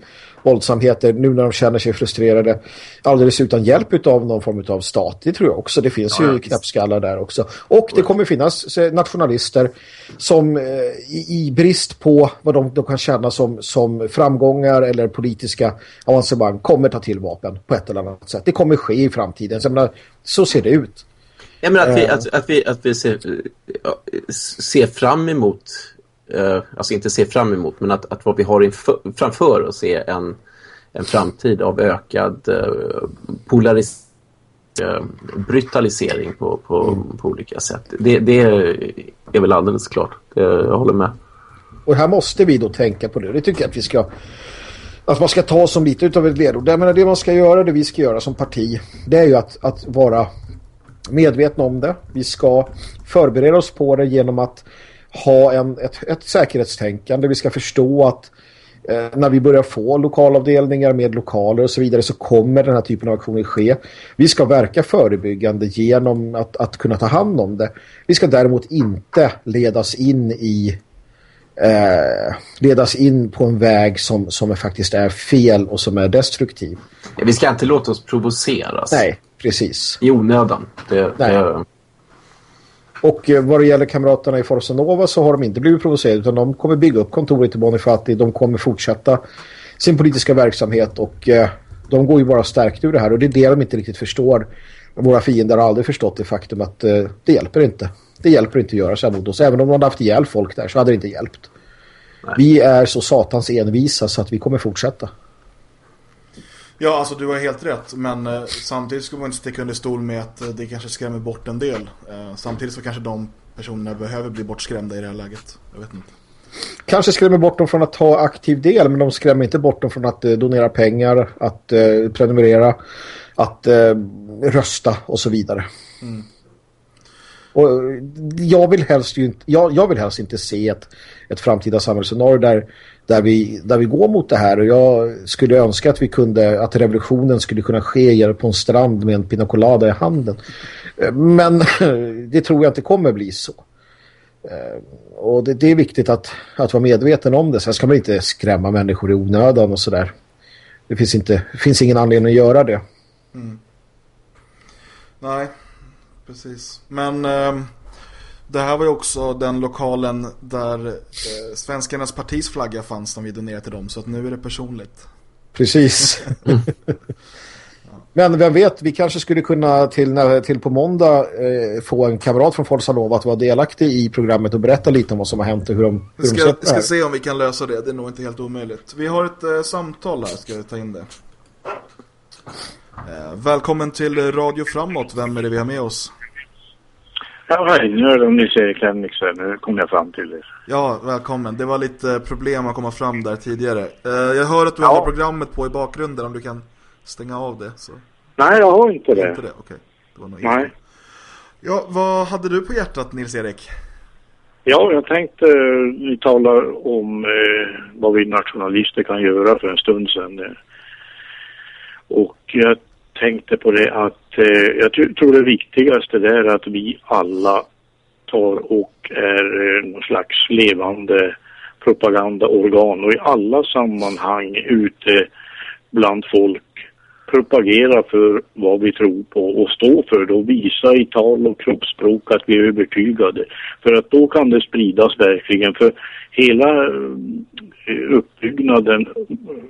våldsamheter nu när de känner sig frustrerade. Alldeles utan hjälp av någon form av stat. Det tror jag också. Det finns ja, ju knäppskallar där också. Och det kommer finnas nationalister som i, i, brist på vad de, de kan känna som, som framgångar eller politiska avancemang kommer ta till vapen på ett eller annat sätt. Det kommer ske i framtiden. Så, menar, så ser det ut. Jag menar att vi, att, att vi, att vi ser, ser fram emot, uh, alltså inte ser fram emot, men att, att vad vi har inför, framför oss är en, en framtid av ökad uh, polarisering, brutalisering på, på, mm. på olika sätt. Det, det är väl alldeles klart, jag håller med. Och här måste vi då tänka på det. Det tycker jag att vi ska att man ska ta som lite av ett ledord. Det, det man ska göra, det vi ska göra som parti, det är ju att, att vara medvetna om det. Vi ska förbereda oss på det genom att ha en, ett, ett säkerhetstänkande. Vi ska förstå att eh, när vi börjar få lokalavdelningar med lokaler och så vidare så kommer den här typen av aktioner ske. Vi ska verka förebyggande genom att, att kunna ta hand om det. Vi ska däremot inte ledas in i eh, ledas in på en väg som, som faktiskt är fel och som är destruktiv. Vi ska inte låta oss provoceras. Nej, precis. I onödan. Det, det... Och eh, vad det gäller kamraterna i Forza Nova så har de inte blivit provocerade utan de kommer bygga upp kontoret i Bonifati. De kommer fortsätta sin politiska verksamhet och eh, de går ju bara stärkt ur det här och det är det de inte riktigt förstår. Våra fiender har aldrig förstått det faktum att eh, det hjälper inte. Det hjälper inte att göra så här mot oss. Även om de hade haft ihjäl folk där så hade det inte hjälpt. Nej. Vi är så satans envisa så att vi kommer fortsätta. Ja, alltså du har helt rätt. Men eh, samtidigt ska man inte sticka under stol med att eh, det kanske skrämmer bort en del. Eh, samtidigt så kanske de personerna behöver bli bortskrämda i det här läget. Jag vet inte. Kanske skrämmer bort dem från att ta aktiv del men de skrämmer inte bort dem från att eh, donera pengar, att eh, prenumerera, att rösta och så vidare. Mm. Och jag vill helst ju inte, jag, jag vill helst inte se ett, ett framtida samhällsscenario där, där, vi, där vi går mot det här. Och jag skulle önska att vi kunde, att revolutionen skulle kunna ske på en strand med en pinacolada i handen. Eh, men det tror jag inte kommer bli så. Eh, och det, det, är viktigt att, att vara medveten om det. Sen ska man inte skrämma människor i onödan och sådär. Det finns, inte, finns ingen anledning att göra det. Mm. Nej, precis. Men eh, det här var ju också den lokalen där eh, Svenskarnas partis flagga fanns när vi donerade till dem. Så att nu är det personligt. Precis. Men vem vet, vi kanske skulle kunna till, till på måndag eh, få en kamrat från Forza att vara delaktig i programmet och berätta lite om vad som har hänt och hur de, hur ska, de sett det ska se om vi kan lösa det, det är nog inte helt omöjligt. Vi har ett eh, samtal här, ska jag ta in det. Eh, välkommen till Radio Framåt. Vem är det vi har med oss? Ja, hej. Nu är det Nils-Erik Lenningsö. Nu kommer jag fram till er. Ja, välkommen. Det var lite problem att komma fram där tidigare. Eh, jag hör att du ja. har programmet på i bakgrunden om du kan stänga av det. Så. Nej, jag har inte det. Inte det? Okej. Det var nog Nej. Ja, vad hade du på hjärtat, Nils-Erik? Ja, jag tänkte, ni talar om eh, vad vi nationalister kan göra för en stund sedan. Eh. Och jag tänkte på det att eh, jag tror det viktigaste är att vi alla tar och är eh, någon slags levande propagandaorgan och i alla sammanhang ute bland folk propagera för vad vi tror på och stå för det och visa i tal och kroppsspråk att vi är övertygade. För att då kan det spridas verkligen. För hela eh, uppbyggnaden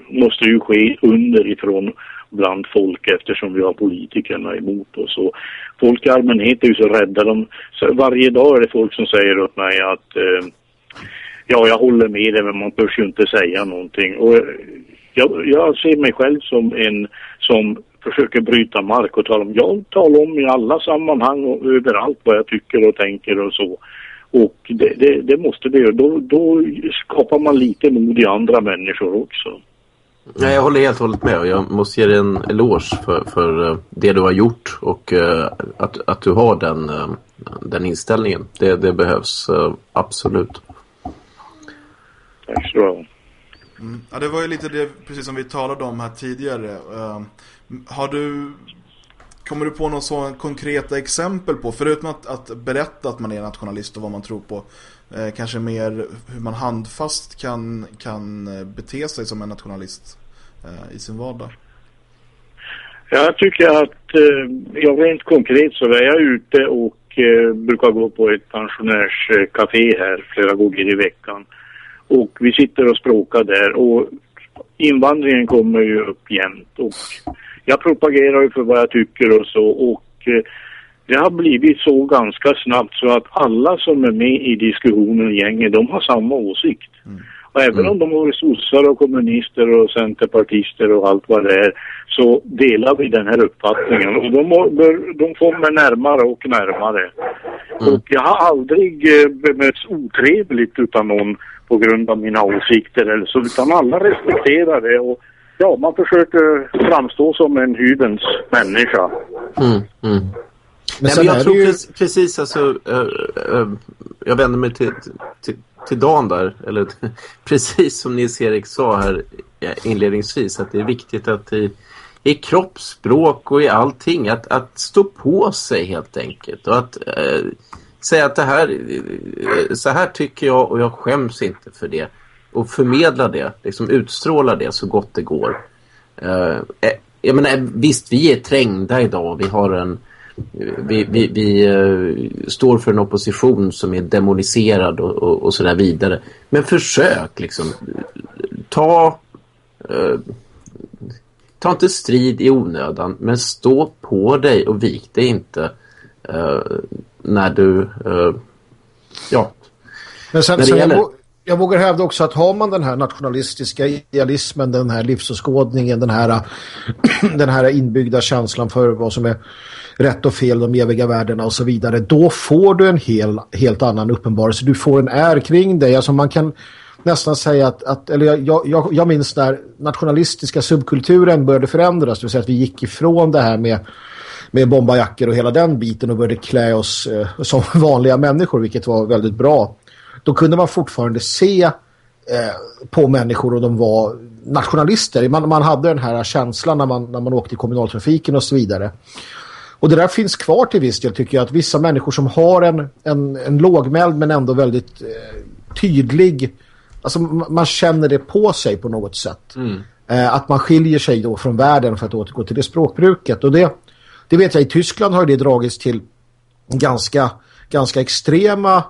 måste ju ske underifrån bland folk eftersom vi har politikerna emot oss. Och folk i allmänhet är ju så rädda. De, så varje dag är det folk som säger åt mig att eh, ja, jag håller med dig men man törs ju inte säga någonting. Och jag, jag ser mig själv som en som försöker bryta mark och tala om, jag talar om i alla sammanhang och överallt vad jag tycker och tänker och så. Och det, det, det måste det göra. Då, då skapar man lite mod i andra människor också. Nej, jag håller helt och hållet med. Jag måste ge dig en eloge för, för eh, det du har gjort och uh, att, att du har den, uh, den inställningen. Det, det behövs absolut. Tack så du mm. Ja, det var ju lite det precis som vi talade om här tidigare. har du Kommer du på några sådana konkreta exempel på, förutom att, att berätta att man är nationalist och vad man tror på, eh, kanske mer hur man handfast kan, kan eh, bete sig som en nationalist eh, i sin vardag? Jag tycker att eh, jag rent konkret så är jag ute och eh, brukar gå på ett pensionärscafé här flera gånger i veckan. Och vi sitter och språkar där och invandringen kommer ju upp jämt och jag propagerar ju för vad jag tycker och så och eh, det har blivit så ganska snabbt så att alla som är med i diskussionen i gänget, de har samma åsikt. Mm. Och även mm. om de har sossar och kommunister och centerpartister och allt vad det är så delar vi den här uppfattningen. Och de, de kommer närmare och närmare. Mm. Och jag har aldrig eh, bemötts otrevligt utan någon på grund av mina åsikter eller så, utan alla respekterar det. Och ja, man försöker framstå som en hydens människa. Mm, mm. Men, Nej, men jag tror ju... precis, alltså, äh, äh, jag vänder mig till, till, till Dan där, eller precis som Nils-Erik sa här inledningsvis, att det är viktigt att i, i kroppsspråk och i allting, att, att stå på sig helt enkelt. Och att äh, säga att det här, så här tycker jag och jag skäms inte för det och förmedla det, liksom utstråla det så gott det går. Uh, jag menar, visst, vi är trängda idag. Vi har en vi, vi, vi uh, står för en opposition som är demoniserad och, och, och sådär vidare. Men försök liksom ta uh, ta inte strid i onödan men stå på dig och vik dig inte när du ja men sen, sen gäller jag, vågar hävda också att har man den här nationalistiska idealismen, den här livsåskådningen, den här, den här inbyggda känslan för vad som är rätt och fel, de eviga värdena och så vidare, då får du en hel, helt annan uppenbarelse. Du får en är kring dig. Alltså man kan nästan säga att, att eller jag, jag, jag minns när nationalistiska subkulturen började förändras, det vill säga att vi gick ifrån det här med med bombajackor och hela den biten och började klä oss eh, som vanliga människor, vilket var väldigt bra då kunde man fortfarande se eh, på människor och de var nationalister. Man, man hade den här känslan när man, när man åkte i kommunaltrafiken och så vidare. Och det där finns kvar till viss del tycker jag att vissa människor som har en, en, en lågmäld men ändå väldigt eh, tydlig alltså man känner det på sig på något sätt. Mm. Eh, att man skiljer sig då från världen för att återgå till det språkbruket. Och det, det vet jag, i Tyskland har det dragits till ganska, ganska extrema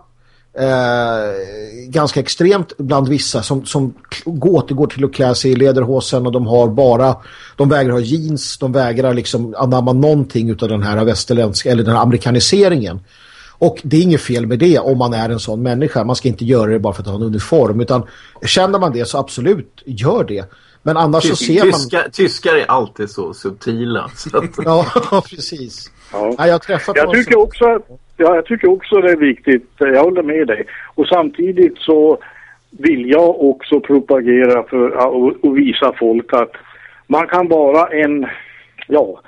eh, ganska extremt bland vissa som, som återgår till att klä sig i lederhosen och de har bara, de vägrar ha jeans, de vägrar liksom anamma någonting av den här västerländska eller den här amerikaniseringen. Och det är inget fel med det om man är en sån människa. Man ska inte göra det bara för att ha en uniform. Utan känner man det så absolut, gör det. Men annars Tysk, så ser tyska, man... Tyskar är alltid så subtila. Så att... ja, precis. Ja. Ja, jag, träffat jag tycker också att Ja, jag tycker också det är viktigt. Jag håller med dig. Och samtidigt så vill jag också propagera för och visa folk att man kan vara en, ja,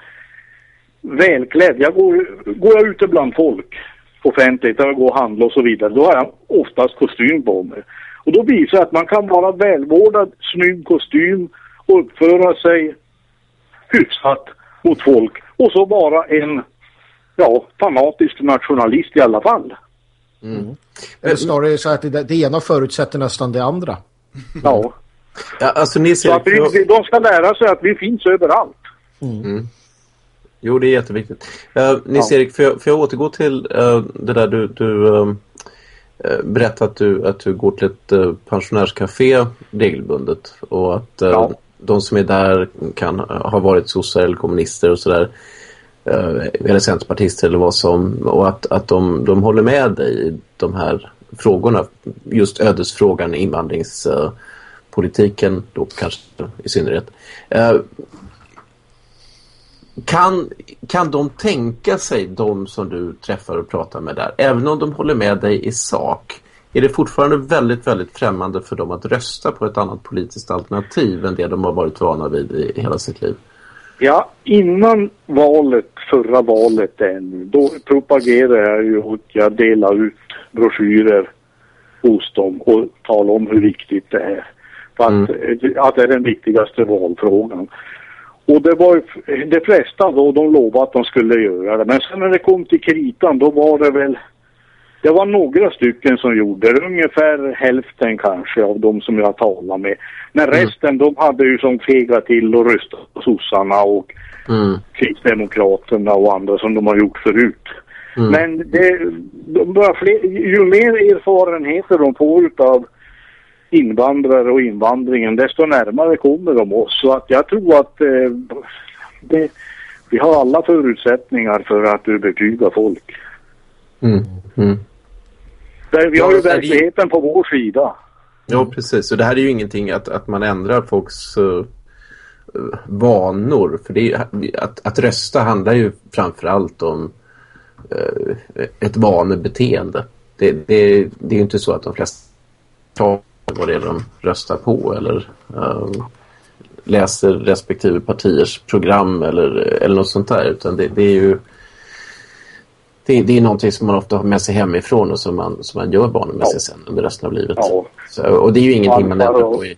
välklädd. Jag går, går jag ute bland folk offentligt, jag går och handlar och så vidare, då har jag oftast kostym på mig. Och då visar att man kan vara välvårdad, snygg kostym och uppföra sig hyfsat mot folk och så vara en ja, fanatisk nationalist i alla fall. Mm. mm. Eller snarare så att det, det ena förutsätter nästan det andra. Ja. ja alltså, ni ser, att vi, de ska lära sig att vi finns överallt. Mm. Mm. Jo, det är jätteviktigt. Uh, Nils-Erik, ja. får, jag, får jag återgå till uh, det där du, du uh, berättade att du, att du går till ett uh, pensionärscafé regelbundet och att ja. de som är där kan ha varit sossar eller kommunister och sådär. Eh, eller centerpartister eller vad som och att, att de, de håller med dig i de här frågorna just ödesfrågan invandringspolitiken då kanske i synnerhet. Kan, kan de tänka sig, de som du träffar och pratar med där, även om de håller med dig i sak, är det fortfarande väldigt, väldigt främmande för dem att rösta på ett annat politiskt alternativ än det de har varit vana vid i hela sitt liv? Ja, innan valet, förra valet ännu, då propagerade jag ju och jag delade ut broschyrer hos dem och talade om hur viktigt det är. För att, att det är den viktigaste valfrågan. Och det var de flesta då, de lovade att de skulle göra det. Men sen när det kom till kritan, då var det väl det var några stycken som gjorde det, ungefär hälften kanske av de som jag talade med. Men resten de hade ju som fegat till och röstat på sossarna och Mm. Kristdemokraterna och andra som de har gjort förut. Mm. Men det, de fler, ju mer erfarenheter de får av invandrare och invandringen desto närmare kommer de oss. Så att jag tror att eh, det, vi har alla förutsättningar för att övertyga folk. Mm. Mm. Där vi har ju verkligheten på vår sida. Ja, precis. Och det här är ju ingenting att, att man ändrar folks eh, vanor. För det är, att, att rösta handlar ju framförallt om eh, ett vanebeteende. Det, det, det är ju inte så att de flesta tar vad det är de röstar på eller eh, läser respektive partiers program eller, eller något sånt där. Utan det, det är ju det, det är någonting som man ofta har med sig hemifrån och som man, som man gör barnen med sig sen under resten av livet. Ja. Så, och det är ju ingenting man ändrar på i...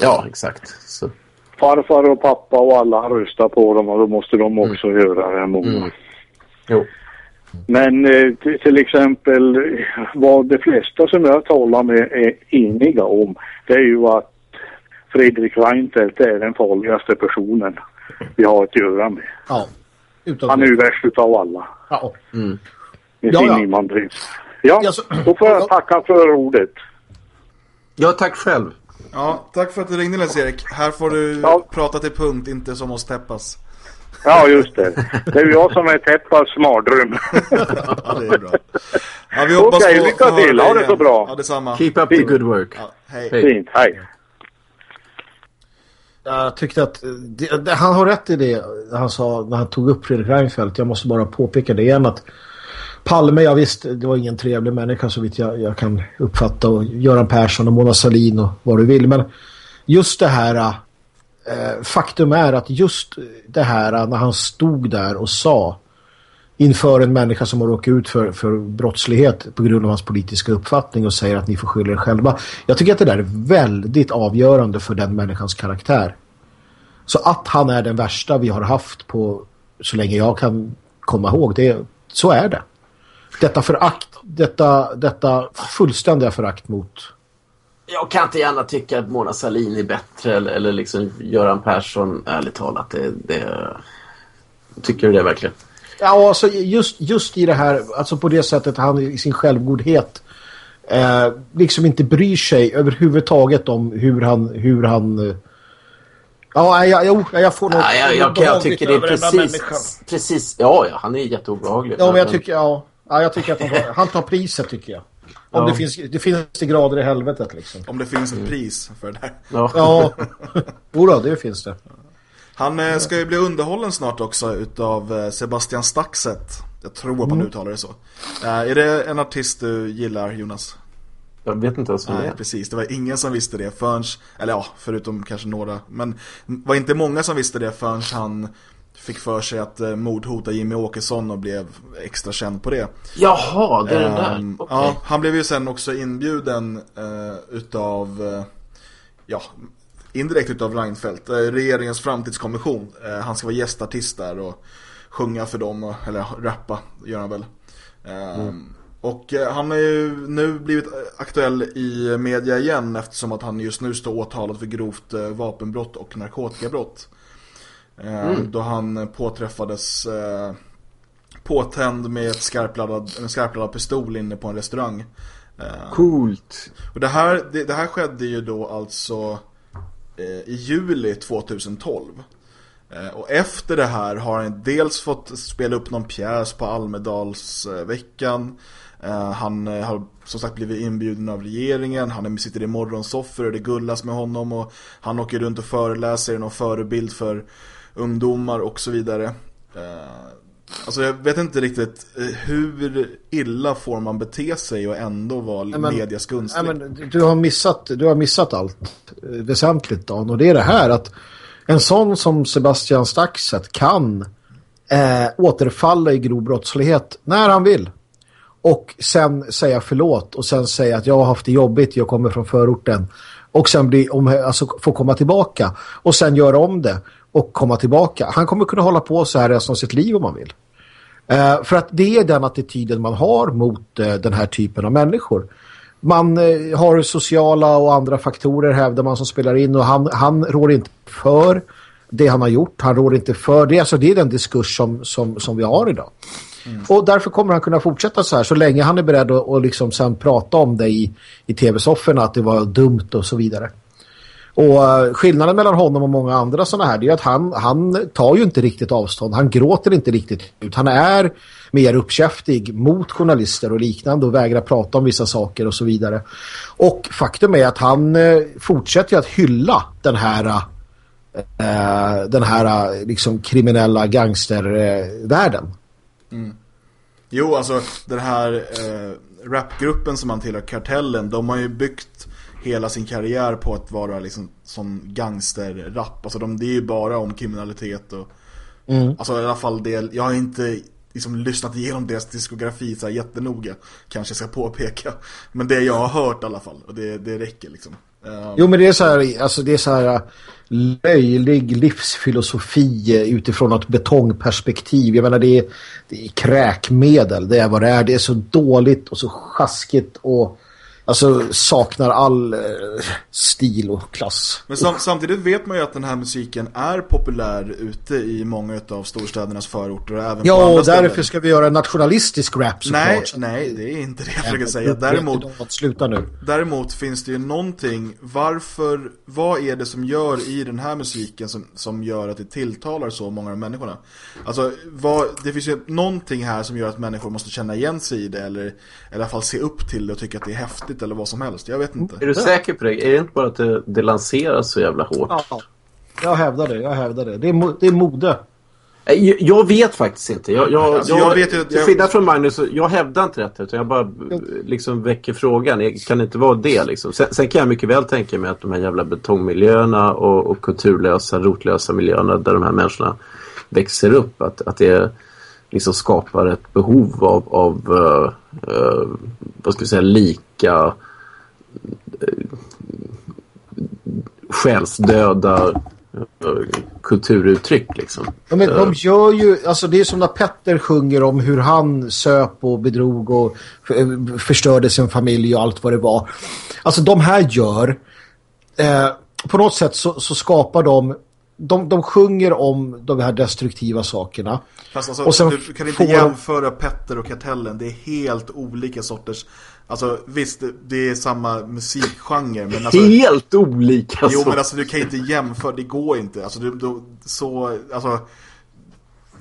Ja, exakt. Så, Farfar och pappa och alla har röstat på dem och då måste de också göra det. Mm. jo. Men eh, till, exempel vad de flesta som jag talar med är eniga om det är ju att Fredrik Reinfeldt är den farligaste personen vi har att göra med. Ja. Utan Han är ju värst utav alla ja. Mm. med Ja, sin ja. Ja, Ja, så- då får jag tacka för ordet. Ja, tack själv. Ja, tack för att du ringde Nils-Erik. Här får du Ja. prata till punkt, inte som oss Teppas. Ja, just det. Det är jag som är Teppas mardröm. Ja, det är bra. Ja, vi hoppas Okej, på lycka till. Ha det så bra. Ja, detsamma. Keep up the Fint. good work. Ja, hej. Fint, hej. Jag tyckte att det, det, han har rätt i det han sa när han tog upp Fredrik Reinfeldt. Jag måste bara påpeka det igen att Palme, ja visst, det var ingen trevlig människa så vitt jag, jag kan uppfatta och Göran Persson och Mona Sahlin och vad du vill. Men just det här, Eh, faktum är att just det här eh, när han stod där och sa inför en människa som har råkat ut för, för brottslighet på grund av hans politiska uppfattning och säger att ni får skylla er själva. Jag tycker att det där är väldigt avgörande för den människans karaktär. Så att han är den värsta vi har haft på så länge jag kan komma ihåg, det, så är det. Detta förakt, detta, detta fullständiga förakt mot... Jag kan inte gärna tycka att Mona Sahlin är bättre eller, eller liksom Göran Persson, ärligt talat. Det, det... Tycker du det verkligen? Ja, alltså just, just i det här, alltså på det sättet han i sin självgodhet eh, liksom inte bryr sig överhuvudtaget om hur han, hur han eh, ja, jag, jag, jag får nog Ja, jag, jag, jag tycker det är precis, precis... Ja, ja, han är jätteobehaglig. Ja, men jag tycker, ja, ja, jag tycker att han, han tar priset tycker jag. Om Ja. det finns, det finns det grader i helvetet liksom. Om det finns ett pris för det här. Ja. Ja, jodå, det finns det. Han eh, ska ju bli underhållen snart också utav eh, Sebastian Staxet. Jag tror att man Mm. uttalar det så. Eh, är det en artist du gillar, Jonas? Jag vet inte ens vad det är. precis. Det var ingen som visste det förrän, eller ja, förutom kanske några. Men var inte många som visste det förrän han fick för sig att eh, mordhota Jimmy Åkesson och blev extra känd på det. Jaha, det är den där. Ehm, Okej. Ja, han blev ju sen också inbjuden eh, utav, eh, ja, indirekt utav Reinfeldt, eh, regeringens framtidskommission. Eh, han ska vara gästartist där och sjunga för dem, och, eller rappa gör han väl. Ehm, Och eh, han har ju nu blivit aktuell i media igen eftersom att han just nu står åtalad för grovt vapenbrott och narkotikabrott. Ehm, Då han påträffades eh, påtänd med ett skarpladdad, en skarpladdad pistol inne på en restaurang. Eh, Coolt. och det här, det, det här skedde ju då alltså eh, i juli 2012. Eh, och efter det här har han dels fått spela upp någon pjäs på Almedalsveckan. Eh, han eh, har som sagt blivit inbjuden av regeringen. Han är- sitter i morgonsoffer och det gullas med honom. Och han åker runt och föreläser, är någon förebild för ungdomar och så vidare. Alltså jag vet inte riktigt hur illa får man bete sig och ändå vara men, medias men du, har missat, du har missat allt väsentligt Dan och det är det här att en sån som Sebastian Staxet kan eh, återfalla i grov brottslighet när han vill. Och sen säga förlåt och sen säga att jag har haft det jobbigt, jag kommer från förorten. Och sen bli, om, alltså, få komma tillbaka. Och sen göra om det och komma tillbaka. Han kommer kunna hålla på så här resten av sitt liv om man vill. Eh, för att det är den attityden man har mot eh, den här typen av människor. Man eh, har sociala och andra faktorer hävdar man som spelar in och han, han rår inte för det han har gjort. Han rår inte för det. Alltså det är den diskurs som, som, som vi har idag. Mm. Och därför kommer han kunna fortsätta så här så länge han är beredd att och liksom sen prata om det i, i tv-sofforna att det var dumt och så vidare. Och eh, skillnaden mellan honom och många andra sådana här det är att han, han tar ju inte riktigt avstånd. Han gråter inte riktigt ut. Han är mer uppkäftig mot journalister och liknande och vägrar prata om vissa saker och så vidare. Och faktum är att han eh, fortsätter att hylla den här eh, den här liksom kriminella gangstervärlden. Mm. Jo, alltså den här eh, rapgruppen som han tillhör, Kartellen, de har ju byggt hela sin karriär på att vara liksom som gangsterrap. Alltså de, det är ju bara om kriminalitet och mm. alltså i alla fall det, jag har inte liksom lyssnat igenom deras diskografi så här jättenoga, kanske ska påpeka. Men det jag har hört i alla fall, och det, det räcker liksom. Um... Jo men det är så här, alltså det är så här löjlig livsfilosofi utifrån ett betongperspektiv. Jag menar det är, det är kräkmedel, det är vad det är. Det är så dåligt och så sjaskigt och alltså saknar all eh, stil och klass. Men sam samtidigt vet man ju att den här musiken är populär ute i många av storstädernas förorter och även ja, och därför ställen. ska vi göra en nationalistisk rap såklart. Nej, nej, det är inte det jag försöker säga. Däremot, sluta nu. däremot finns det ju någonting, varför, vad är det som gör i den här musiken som, som gör att det tilltalar så många av människorna? Alltså, vad, det finns ju någonting här som gör att människor måste känna igen sig i det eller, eller i alla fall se upp till det och tycka att det är häftigt eller vad som helst. Jag vet inte. Är du säker på det? Är det inte bara att det, det lanseras så jävla hårt? Ja, jag hävdar det. Jag hävdar det. Det är, det är mode. Jag, jag vet faktiskt inte. Jag, jag, alltså, jag, jag vet ju, till skillnad från Magnus, jag hävdar inte detta utan jag bara liksom väcker frågan. Kan det inte vara det liksom? Sen, sen, kan jag mycket väl tänka mig att de här jävla betongmiljöerna och, och kulturlösa, rotlösa miljöerna där de här människorna växer upp, att, att det liksom skapar ett behov av, av uh, uh, vad ska vi säga, lika uh, själsdöda kulturuttryck liksom. Ja, men de gör ju, alltså det är som när Petter sjunger om hur han söp och bedrog och förstörde sin familj och allt vad det var. Alltså de här gör eh, på något sätt så, så skapar de de, de sjunger om de här destruktiva sakerna. Fast alltså, och sen du kan inte jämföra Petter och Kartellen. Det är helt olika sorters... Alltså visst, det är samma musikgenre. Men alltså, helt olika? Jo, men alltså du kan inte jämföra. Det går inte. Alltså, du, du, så, alltså,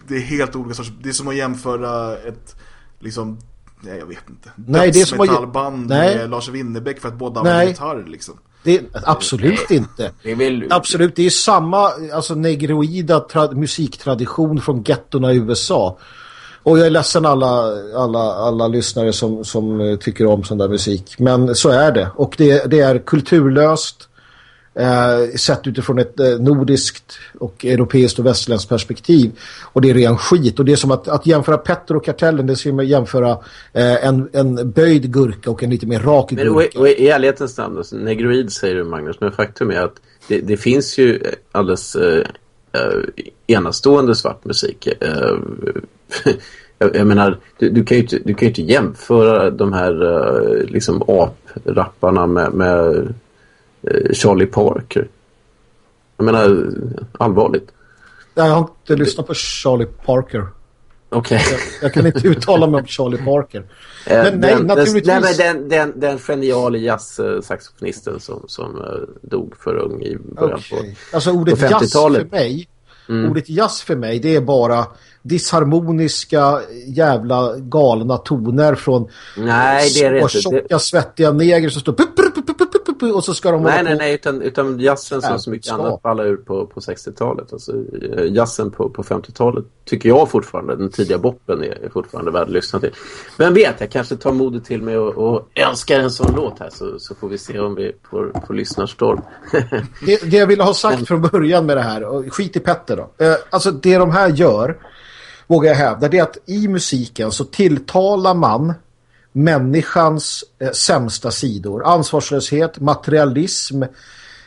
det är helt olika sorters... Det är som att jämföra ett... Liksom, nej jag vet inte. Nej, det är som att... med Lars Winnerbäck för att båda har gitarr liksom. Det, absolut inte. Det vill... Absolut, det är samma alltså, negroida musiktradition från gettorna i USA. Och jag är ledsen alla, alla, alla lyssnare som, som eh, tycker om sån där musik. Men så är det. Och det, det är kulturlöst eh, sett utifrån ett eh, nordiskt och europeiskt och västerländskt perspektiv. Och det är ren skit. Och det är som att, att jämföra Petter och kartellen, det är som att jämföra eh, en, en böjd gurka och en lite mer rak men, gurka. Och, i ärlighetens namn, alltså, negroid säger du Magnus, men faktum är att det, det finns ju alldeles eh, eh enastående svart musik. Eh, jag, jag, menar, du, du, kan ju inte, du kan ju inte jämföra de här uh, liksom aprapparna med, med Eh, Charlie Parker. Jag menar, allvarligt. Jag har inte lyssnat på Charlie Parker. Okej. Okay. Jag, jag, kan inte uttala mig om Charlie Parker. Eh, men nej, den, naturligtvis... Nej, den, den, den geniala jazz-saxofonisten som, som uh, dog för ung i början okay. på Alltså ordet jazz för mig mm. ordet jazz för mig det är bara disharmoniska jävla galna toner från Nej, det är det inte. tjocka, svettiga neger som står upp och så ska de Nej, nej, nej, utan, utan jazzen som så mycket annat ballade ur på, på 60-talet. Alltså, eh, jazzen på, på 50-talet tycker jag fortfarande, den tidiga boppen är, är fortfarande värd att lyssna till. Vem vet, jag kanske tar modet till mig och, och önskar en sån låt här så, så får vi se om vi får, får lyssnarstorm. Det, det jag ville ha sagt från början med det här, och skit i Petter då. Eh, alltså det de här gör, vågar jag hävda, det är att i musiken så tilltalar man människans eh, sämsta sidor. Ansvarslöshet, materialism,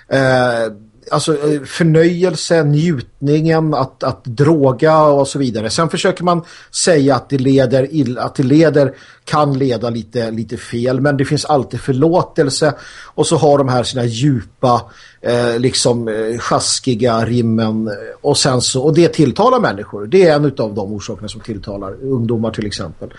eh, alltså eh, förnöjelse, njutningen, att, att droga och så vidare. Sen försöker man säga att det leder illa, att det leder, kan leda lite, lite fel, men det finns alltid förlåtelse och så har de här sina djupa, eh, liksom eh, sjaskiga rimmen och sen så, och det tilltalar människor. Det är en av de orsakerna som tilltalar ungdomar till exempel.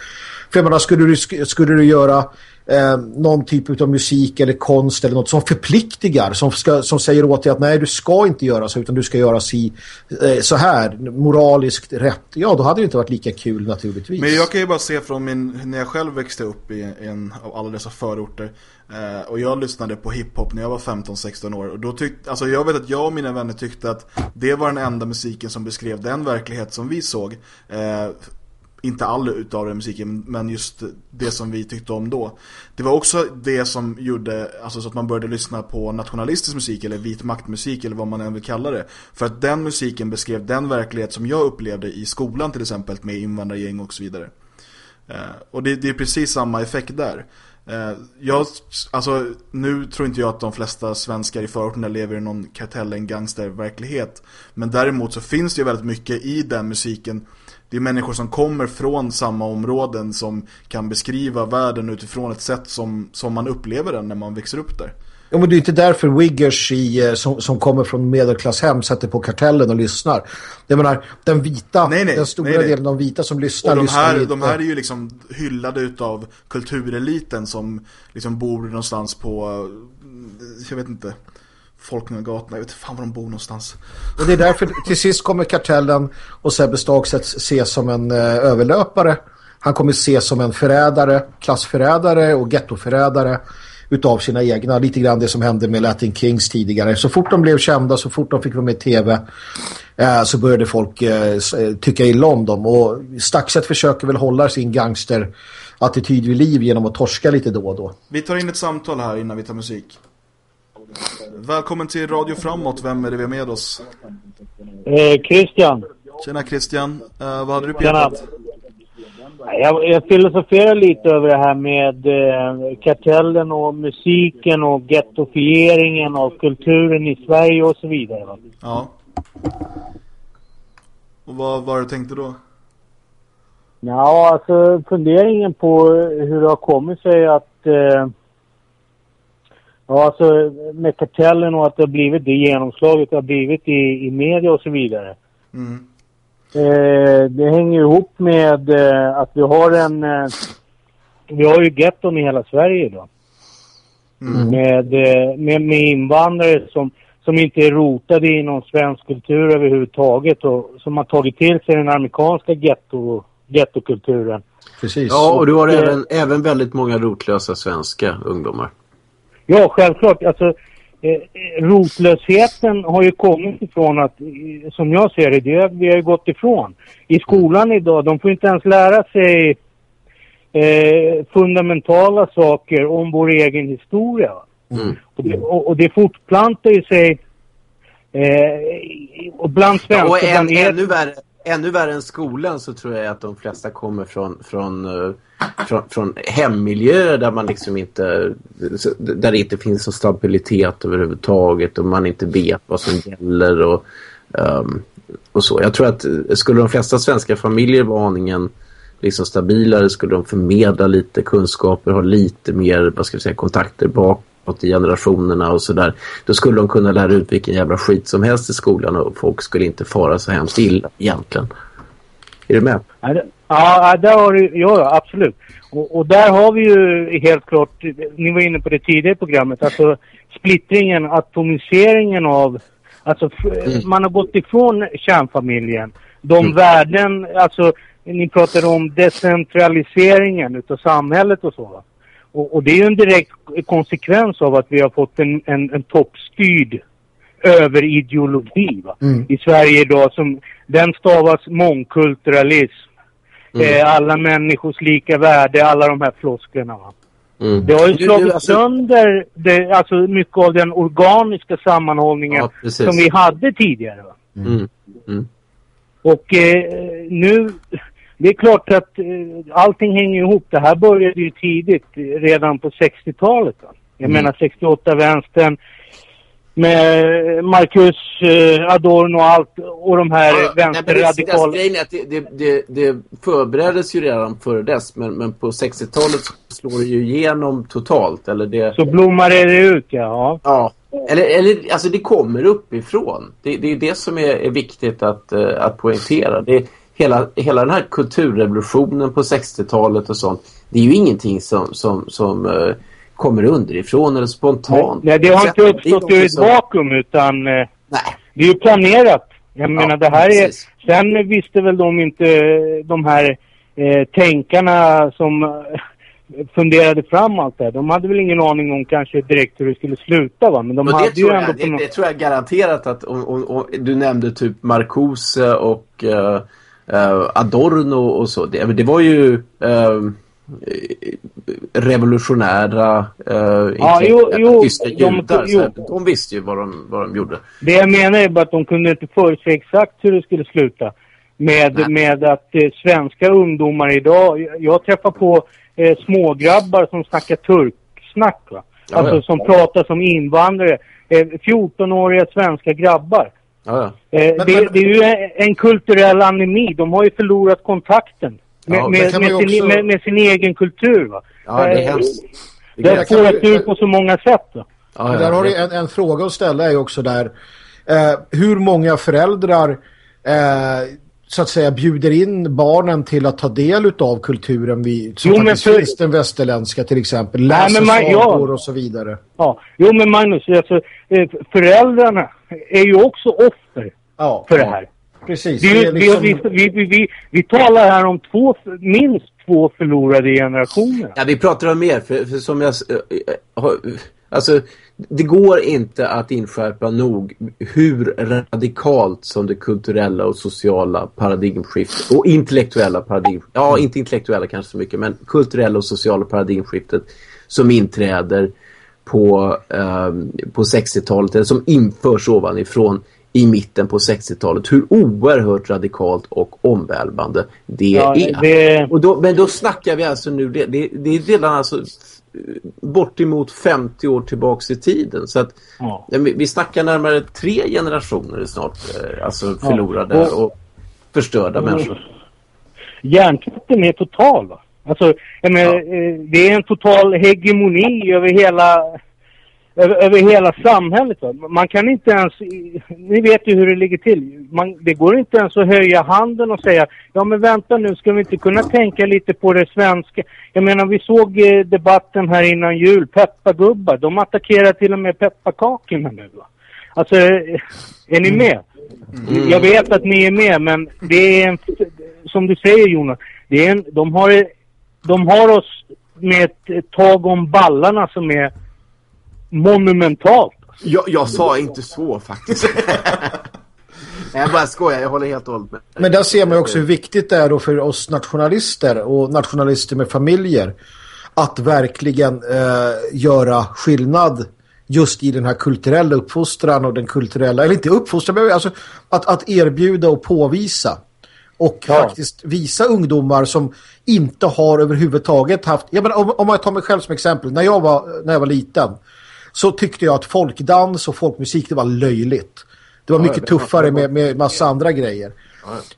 För jag menar, skulle du, skulle du göra eh, någon typ av musik eller konst eller något som förpliktigar, som, ska, som säger åt dig att nej, du ska inte göra så utan du ska göra si, eh, så här, moraliskt rätt. Ja, då hade det inte varit lika kul naturligtvis. Men jag kan ju bara se från min, när jag själv växte upp i en av alla dessa förorter eh, och jag lyssnade på hiphop när jag var 15-16 år och då tyckte, alltså jag vet att jag och mina vänner tyckte att det var den enda musiken som beskrev den verklighet som vi såg. Eh, inte all utav den musiken, men just det som vi tyckte om då. Det var också det som gjorde, alltså så att man började lyssna på nationalistisk musik eller vit maktmusik eller vad man än vill kalla det. För att den musiken beskrev den verklighet som jag upplevde i skolan till exempel med invandrargäng och så vidare. Eh, och det, det är precis samma effekt där. Eh, jag, alltså, nu tror inte jag att de flesta svenskar i förorterna lever i någon kartellen gangsterverklighet. Men däremot så finns det ju väldigt mycket i den musiken. Det är människor som kommer från samma områden som kan beskriva världen utifrån ett sätt som, som man upplever den när man växer upp där. Ja, men det är inte därför Wiggers i, eh, som, som kommer från medelklasshem sätter på kartellen och lyssnar. Jag menar, den vita, Nej, nej, den stora nej, delen av de vita som lyssnar Och de lyssnar här, inte. de här är ju liksom hyllade utav kultureliten som liksom bor någonstans på, eh, jag vet inte, Folkungagatan, jag vet fan var de bor någonstans. Och det är därför till sist kommer kartellen och Sebbe Stagstedt ses som en eh, överlöpare. Han kommer ses som en förrädare, klassförrädare och gettoförrädare utav sina egna. Lite grann det som hände med Latin Kings tidigare. Så fort de blev kända, så fort de fick vara med i tv eh, så började folk eh, eh, tycka illa om dem. Och Staxet försöker väl hålla sin gangsterattityd vid liv genom att torska lite då och då. Vi tar in ett samtal här innan vi tar musik. Välkommen till Radio Framåt, vem är det vi har med oss? Eh, Christian, Tjena Christian, Eh, vad hade du på hjärtat? jag, jag filosoferar lite över det här med eh, kartellen och musiken och gettofieringen av kulturen i Sverige och så vidare. Va? Ja. Och vad var det du tänkte då? Ja, alltså funderingen på hur det har kommit sig att eh, Ja, alltså med kartellen och att det har blivit det genomslaget det har blivit i, i media och så vidare. Mm. Eh, det hänger ihop med eh, att vi har en... Eh, vi har ju getton i hela Sverige idag. Mm. Med, eh, med, med invandrare som, som inte är rotade i någon svensk kultur överhuvudtaget och som har tagit till sig den amerikanska getto, gettokulturen. Precis. Ja, och du har Och, eh, även, även väldigt många rotlösa svenska ungdomar. Ja, självklart. Alltså, eh, rotlösheten har ju kommit ifrån att, eh, som jag ser det, det vi har ju gått ifrån. I skolan idag, de får inte ens lära sig eh, fundamentala saker om vår egen historia. Mm. Och, det, och, och det fortplantar ju sig eh, och bland Ja, och svenskar, bland ännu, värre, ännu värre än skolan så tror jag att de flesta kommer från, från, eh, från, från hemmiljöer där man liksom inte där det inte finns någon stabilitet överhuvudtaget och man inte vet vad som gäller och, um, och så. Jag tror att skulle de flesta svenska familjer vara aningen liksom stabilare skulle de förmedla lite kunskaper, ha lite mer vad ska vi säga, kontakter bakåt i generationerna och sådär. Då skulle de kunna lära ut vilken jävla skit som helst i skolan och folk skulle inte fara så hemskt illa egentligen. Är du med? Nej, det- Ja, där har du, ja absolut. Och, och där har vi ju helt klart, ni var inne på det tidigare i programmet, alltså splittringen, atomiseringen av, alltså f- man har gått ifrån kärnfamiljen. De värden, alltså ni pratade om decentraliseringen utav samhället och så. Och, och det är ju en direkt konsekvens av att vi har fått en, en, en toppstyrd överideologi va? Mm. i Sverige idag. Som, den stavas mångkulturalism. Eh, alla människors lika värde, alla de här flosklerna. Va? Mm. Det har ju Du- du, slagit alltså- sönder det, alltså mycket av den organiska sammanhållningen Ja, som vi hade tidigare. Va? Mm. Mm. Och eh, nu, det är klart att eh, allting hänger ihop. Det här började ju tidigt, redan på 60-talet. Va? Jag Mm. menar 68 vänstern med Marcus eh, Adorno och allt och de här Ja, vänsterradikala... det, grejen det, det, det, det förbereddes ju redan före dess men, men på 60-talet så slår det ju igenom totalt. Eller det, Så blommar det ut, ja. ja. Eller, eller alltså det kommer uppifrån. Det, det är det som är, är viktigt att, eh, att poängtera. Det hela, hela den här kulturrevolutionen på 60-talet och sånt. Det är ju ingenting som, som, som eh, kommer underifrån eller spontant. Nej, det har inte uppstått ur ett vakuum utan eh, Nej. det är ju planerat. Jag menar det här är... Sen visste väl de inte, de här eh, tänkarna som eh, funderade fram allt det här. De hade väl ingen aning om kanske direkt hur det skulle sluta va. Men de Och hade det, ju tror ändå jag, det, något... det tror jag garanterat att om, om, om, du nämnde typ Marcuse och eh, eh, Adorno och så. Det, det var ju eh, revolutionära eh, Ja, jo, jo, tyska de- judar. här, de visste ju vad de, vad de gjorde. Det jag menar är bara att de kunde inte förutse exakt hur det skulle sluta. Med, Nej. med att eh, svenska ungdomar idag, jag, träffar på eh, smågrabbar som snackar turksnack va. Ja, alltså ja. som pratar som invandrare. Eh, 14-åriga svenska grabbar. Ja. Eh, Men- det, men- det är ju en, en kulturell anemi. De har ju förlorat kontakten Ja, med, med, ju sin, också- med, med sin egen kultur. Va? ja det är Eh, hemskt. Det är har Jag kan- spårat ur på så många sätt. Ja, ja, där har du en, en fråga att ställa är också där. Eh, hur många föräldrar eh, så att säga bjuder in barnen till att ta del av kulturen vi, som Jo, faktiskt för- finns den västerländska till exempel. Läser ja. sagor och så vidare. Ja. Jo men Magnus, alltså, eh, föräldrarna är ju också offer Ja, för det här. Precis. Det Det liksom, vi, vi, vi, vi, vi talar här om två, minst två förlorade generationer. Ja, vi pratar om mer, för, för som jag... Alltså, det går inte att inskärpa nog hur radikalt som det kulturella och sociala paradigmskiftet och intellektuella paradigm... Ja, inte intellektuella kanske så mycket, men kulturella och sociala paradigmskiftet som inträder på, ehm, på 60-talet, eller som införs ovanifrån i mitten på 60-talet. Hur oerhört radikalt och omvälvande det Ja, är. det- Och då, men då snackar vi alltså nu, det, det, det är redan alltså f- bortemot 50 år tillbaks i tiden. Så att Ja. ja, vi, snackar närmare tre generationer snart, eh, alltså förlorade Och- och, förstörda människor. Hjärntvätten är total va? Alltså, menar, eh, det är en total hegemoni över hela, över, över hela samhället. Va? Man kan inte ens, ni vet ju hur det ligger till. Man, det går inte ens att höja handen och säga, ja men vänta nu, ska vi inte kunna tänka lite på det svenska? Jag menar, vi såg eh, debatten här innan jul, peppargubbar, de attackerar till och med pepparkakorna nu va? Alltså, eh, är ni med? Jag vet att ni är med, men det är en, som du säger Jonas, det är en, de, har, de har oss med ett tag om ballarna som är monumentalt. Jag, jag sa inte så faktiskt. Nej, jag bara skojar, jag håller helt och hållet med. Men där ser man också hur viktigt det är då för oss nationalister och nationalister med familjer att verkligen eh, göra skillnad just i den här kulturella uppfostran och den kulturella, eller inte uppfostran, men alltså att, att erbjuda och påvisa och Ja. faktiskt visa ungdomar som inte har överhuvudtaget haft, jag menar, om, om jag tar mig själv som exempel, när jag var, när jag var liten så tyckte jag att folkdans och folkmusik det var löjligt. Det var Ja, mycket tuffare med, med massa andra grejer.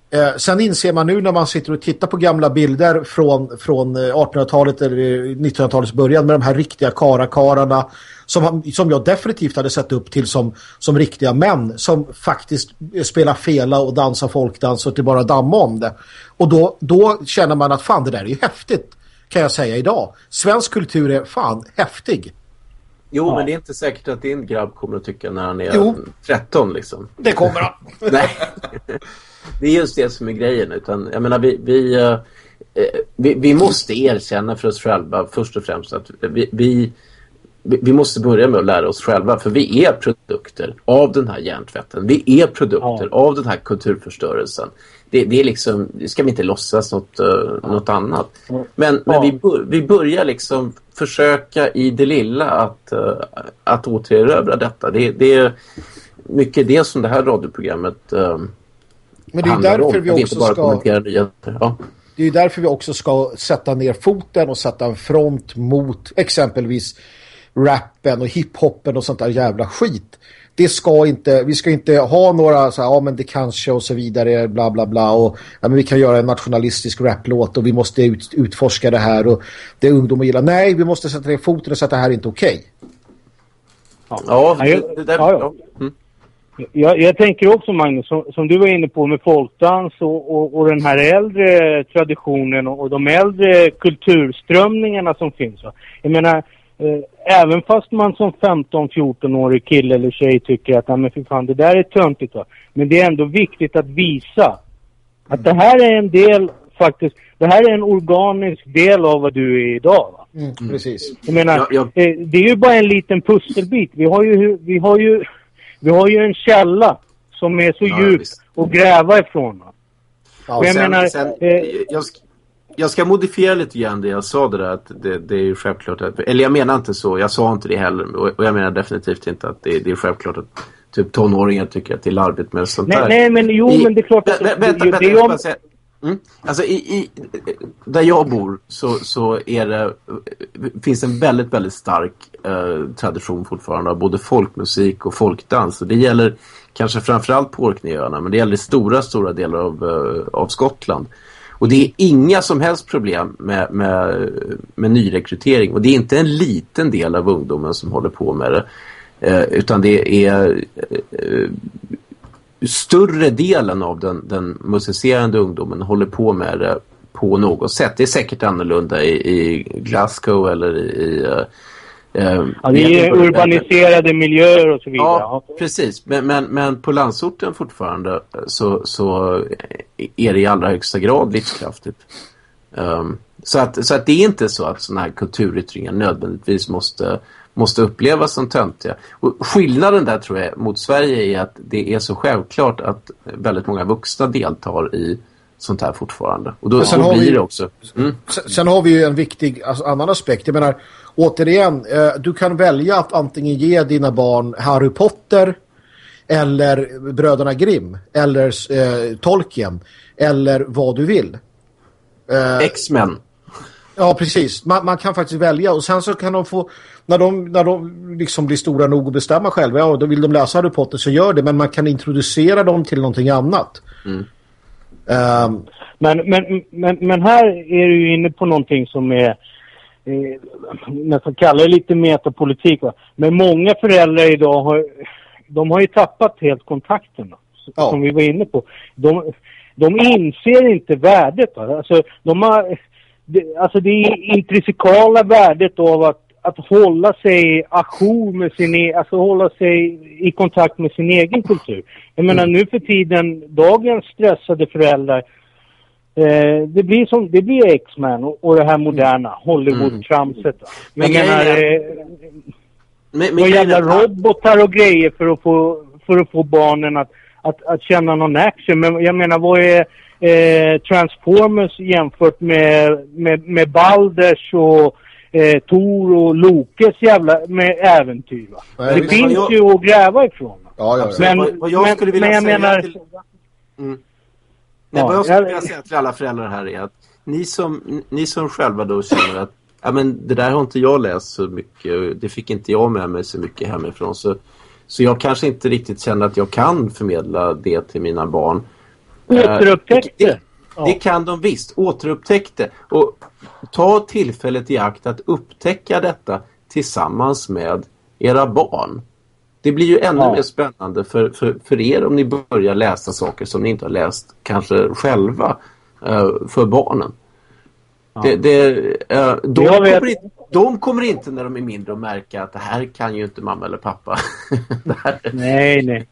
Eh, sen inser man nu när man sitter och tittar på gamla bilder från, från eh, 1800-talet eller 1900-talets början med de här riktiga karakararna som, som jag definitivt hade sett upp till som, som riktiga män som faktiskt spelar fela och dansar folkdans och till bara damma om det. Och då, då känner man att fan det där är ju häftigt kan jag säga idag. Svensk kultur är fan häftig. Jo, men det är inte säkert att din grabb kommer att tycka när han är Jo. 13 liksom. Det kommer han. Nej. Det är just det som är grejen. Utan, jag menar, vi, vi, eh, eh, vi, vi, måste erkänna för oss själva först och främst att vi, vi, vi måste börja med att lära oss själva för vi är produkter av den här hjärntvätten. Vi är produkter ja. av den här kulturförstörelsen. Det, det, är liksom, det ska vi inte låtsas något, uh, något annat. Men, men vi, vi börjar liksom försöka i det lilla att, uh, att återerövra detta. Det, det är mycket det som det här radioprogrammet uh, Men det är därför om. vi också bara ska... Ja. Det är därför vi också ska sätta ner foten och sätta en front mot exempelvis rappen och hiphoppen och sånt där jävla skit. Det ska inte, vi ska inte ha några så här, ja men det kanske och så vidare, bla bla bla och ja, men vi kan göra en nationalistisk raplåt och vi måste ut, utforska det här och det ungdomar gillar. Nej, vi måste sätta ner foten och säga att det här är inte okej. Okay. Ja, det, det där, ja, ja. Mm. Jag, jag, tänker också Magnus, som, som, du var inne på med folkdans och, och, och den här äldre traditionen och, och, de äldre kulturströmningarna som finns. Va? Jag menar, även fast man som 15-14-årig kille eller tjej tycker att men för fan, det där är töntigt. Va? Men det är ändå viktigt att visa att det här är en del faktiskt, det här är en organisk del av vad du är idag. Va? Mm, precis. Jag menar, ja, ja. Eh, det är ju bara en liten pusselbit. Vi har ju, vi har ju vi har ju en källa som är så ja, djup visst. att gräva ifrån. Ja, jag sen, menar... Sen, eh, jag, jag, ska modifiera lite grann det jag sa det där. Att det, det är ju självklart att, Eller jag menar inte så. Jag sa inte det heller. Och, jag menar definitivt inte att det, det är självklart att typ tonåringar tycker att det är larvigt med sånt nej, där. Nej, men jo, I, men det är klart att... Vä, vänta, vänta, det, vänta, det, Mm. Alltså i, i, där jag bor så, så är det, finns en väldigt, väldigt stark eh, tradition fortfarande av både folkmusik och folkdans. Och det gäller kanske framförallt på Orkneyöarna men det gäller stora, stora delar av, eh, av Skottland. Och det är inga som helst problem med, med, med nyrekrytering. Och det är inte en liten del av ungdomen som håller på med det. Eh, utan det är eh, större delen av den, den musicerande ungdomen håller på med det på något sätt. Det är säkert annorlunda i, i Glasgow eller i... Eh, Eh, ja, det är urbaniserade miljöer och så vidare. Ja, precis. Men, men, men på landsorten fortfarande så, så är det i allra högsta grad livskraftigt. Um, så, att, så att det är inte så att sådana här kulturyttringar nödvändigtvis måste måste upplevas som töntiga. Och skillnaden där tror jag mot Sverige är att det är så självklart att väldigt många vuxna deltar i sånt här fortfarande. Och då, då blir vi, det också. Mm. Sen, sen, har vi ju en viktig alltså, annan aspekt. Jag menar, återigen, eh, du kan välja att antingen ge dina barn Harry Potter eller Bröderna Grimm eller eh, Tolkien eller vad du vill. Eh, X-Men. Ja, precis. Man, man, kan faktiskt välja och sen så kan de få när de, när de liksom blir stora nog att bestämma själva, ja då vill de läsa Harry Potter så gör det, men man kan introducera dem till någonting annat. Mm. Um, men, men, men, men här är du inne på någonting som är eh, nästan kallar det lite metapolitik va? Men många föräldrar idag har de har ju tappat helt kontakten ja. som vi var inne på. De, de inser inte värdet. Va? Alltså, de har, det, alltså det intrinsikala värdet av att att hålla sig ajour med sin, e alltså hålla sig i kontakt med sin egen kultur. Jag menar mm. nu för tiden, dagens stressade föräldrar, eh, det blir som, det blir X-Men och, och det här moderna Hollywood-tramset. Mm. Men jag menar, eh, men, men, jävla robotar och grejer för att få, för att få barnen att, att, att känna någon action. Men jag menar, vad är eh, Transformers jämfört med, med, med Balders och eh, Tor och Lokes jävla med äventyr. Va? Nej, det finns jag... ju att gräva ifrån. Ja, ja, ja. Men, vad, vad jag vilja men jag menar... till... Mm. Nej, vad jag skulle vilja säga till alla föräldrar här är att ni som, ni som själva då känner att ja, men det där har inte jag läst så mycket. Det fick inte jag med mig så mycket hemifrån. Så, så jag kanske inte riktigt känner att jag kan förmedla det till mina barn. Återupptäckte. Eh, det, det kan de visst. Återupptäckte. Och ta tillfället i akt att upptäcka detta tillsammans med era barn. Det blir ju ännu ja. mer spännande för, för, för er om ni börjar läsa saker som ni inte har läst kanske själva uh, för barnen. Ja. Det, det, uh, de, kommer inte, de kommer inte när de är mindre att märka att det här kan ju inte mamma eller pappa. nej, nej.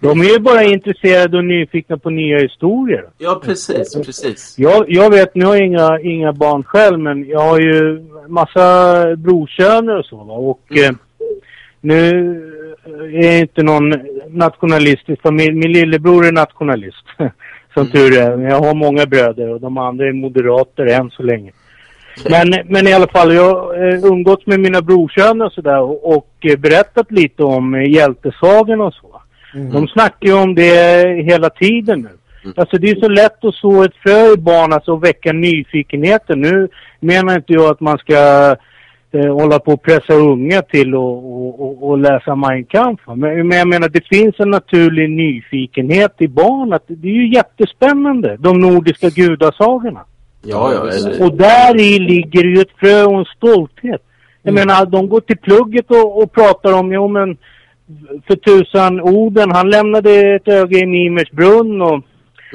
De är ju bara intresserade och nyfikna på nya historier. Ja, precis, precis. Jag, jag vet, nu har jag inga, inga barn själv, men jag har ju massa brorsöner och så. Va? Och Mm. eh, nu är jag inte någon nationalistisk familj. Min lillebror är nationalist, som tur är. Jag har många bröder och de andra är moderater än så länge. Men, men i alla fall, jag har eh, umgåtts med mina brorsöner och sådär och, och eh, berättat lite om eh, hjältesagan och så. De snackar ju om det hela tiden nu. Alltså det är så lätt att så ett frö i barn, alltså och väcka nyfikenheten. Nu menar inte jag att man ska eh, hålla på och pressa unga till att och, och, och läsa Mein Kampf. Men, men jag menar det finns en naturlig nyfikenhet i barn. Att det är ju jättespännande, de nordiska gudasagorna. Ja, ja. Eller, Och där i ligger ju ett frö och en stolthet. Jag menar, de går till plugget och, och pratar om, jo men för tusan Oden, han lämnade ett öga i Mimers brunn och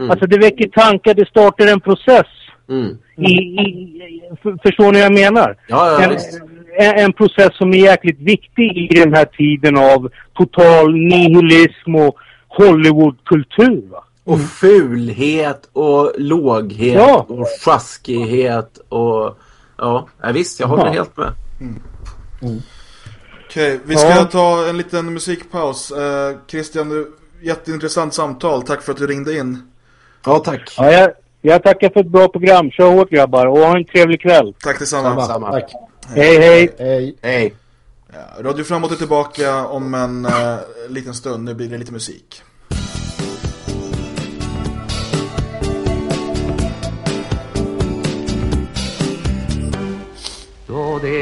alltså det väcker tankar, det startar en process. mm. I, i, för, förstår ni vad jag menar? Ja, ja, en, en, en process som är jäkligt viktig i den här tiden av total nihilism och Hollywoodkultur. Och fulhet och låghet Ja. och sjaskighet och... Ja, ja visst, jag håller Ja. helt med. Okej, vi ska Ja. ta en liten musikpaus. Eh, Christian, du, jätteintressant samtal. Tack för att du ringde in. Ja, tack. Ja, jag, jag tackar för ett bra program. Kör hårt grabbar och ha en trevlig kväll. Tack detsamma. Samma. Tack. Hej hej! Hej. Hej. Ja, Radio Framåt är tillbaka om en eh, liten stund. Nu blir det lite musik.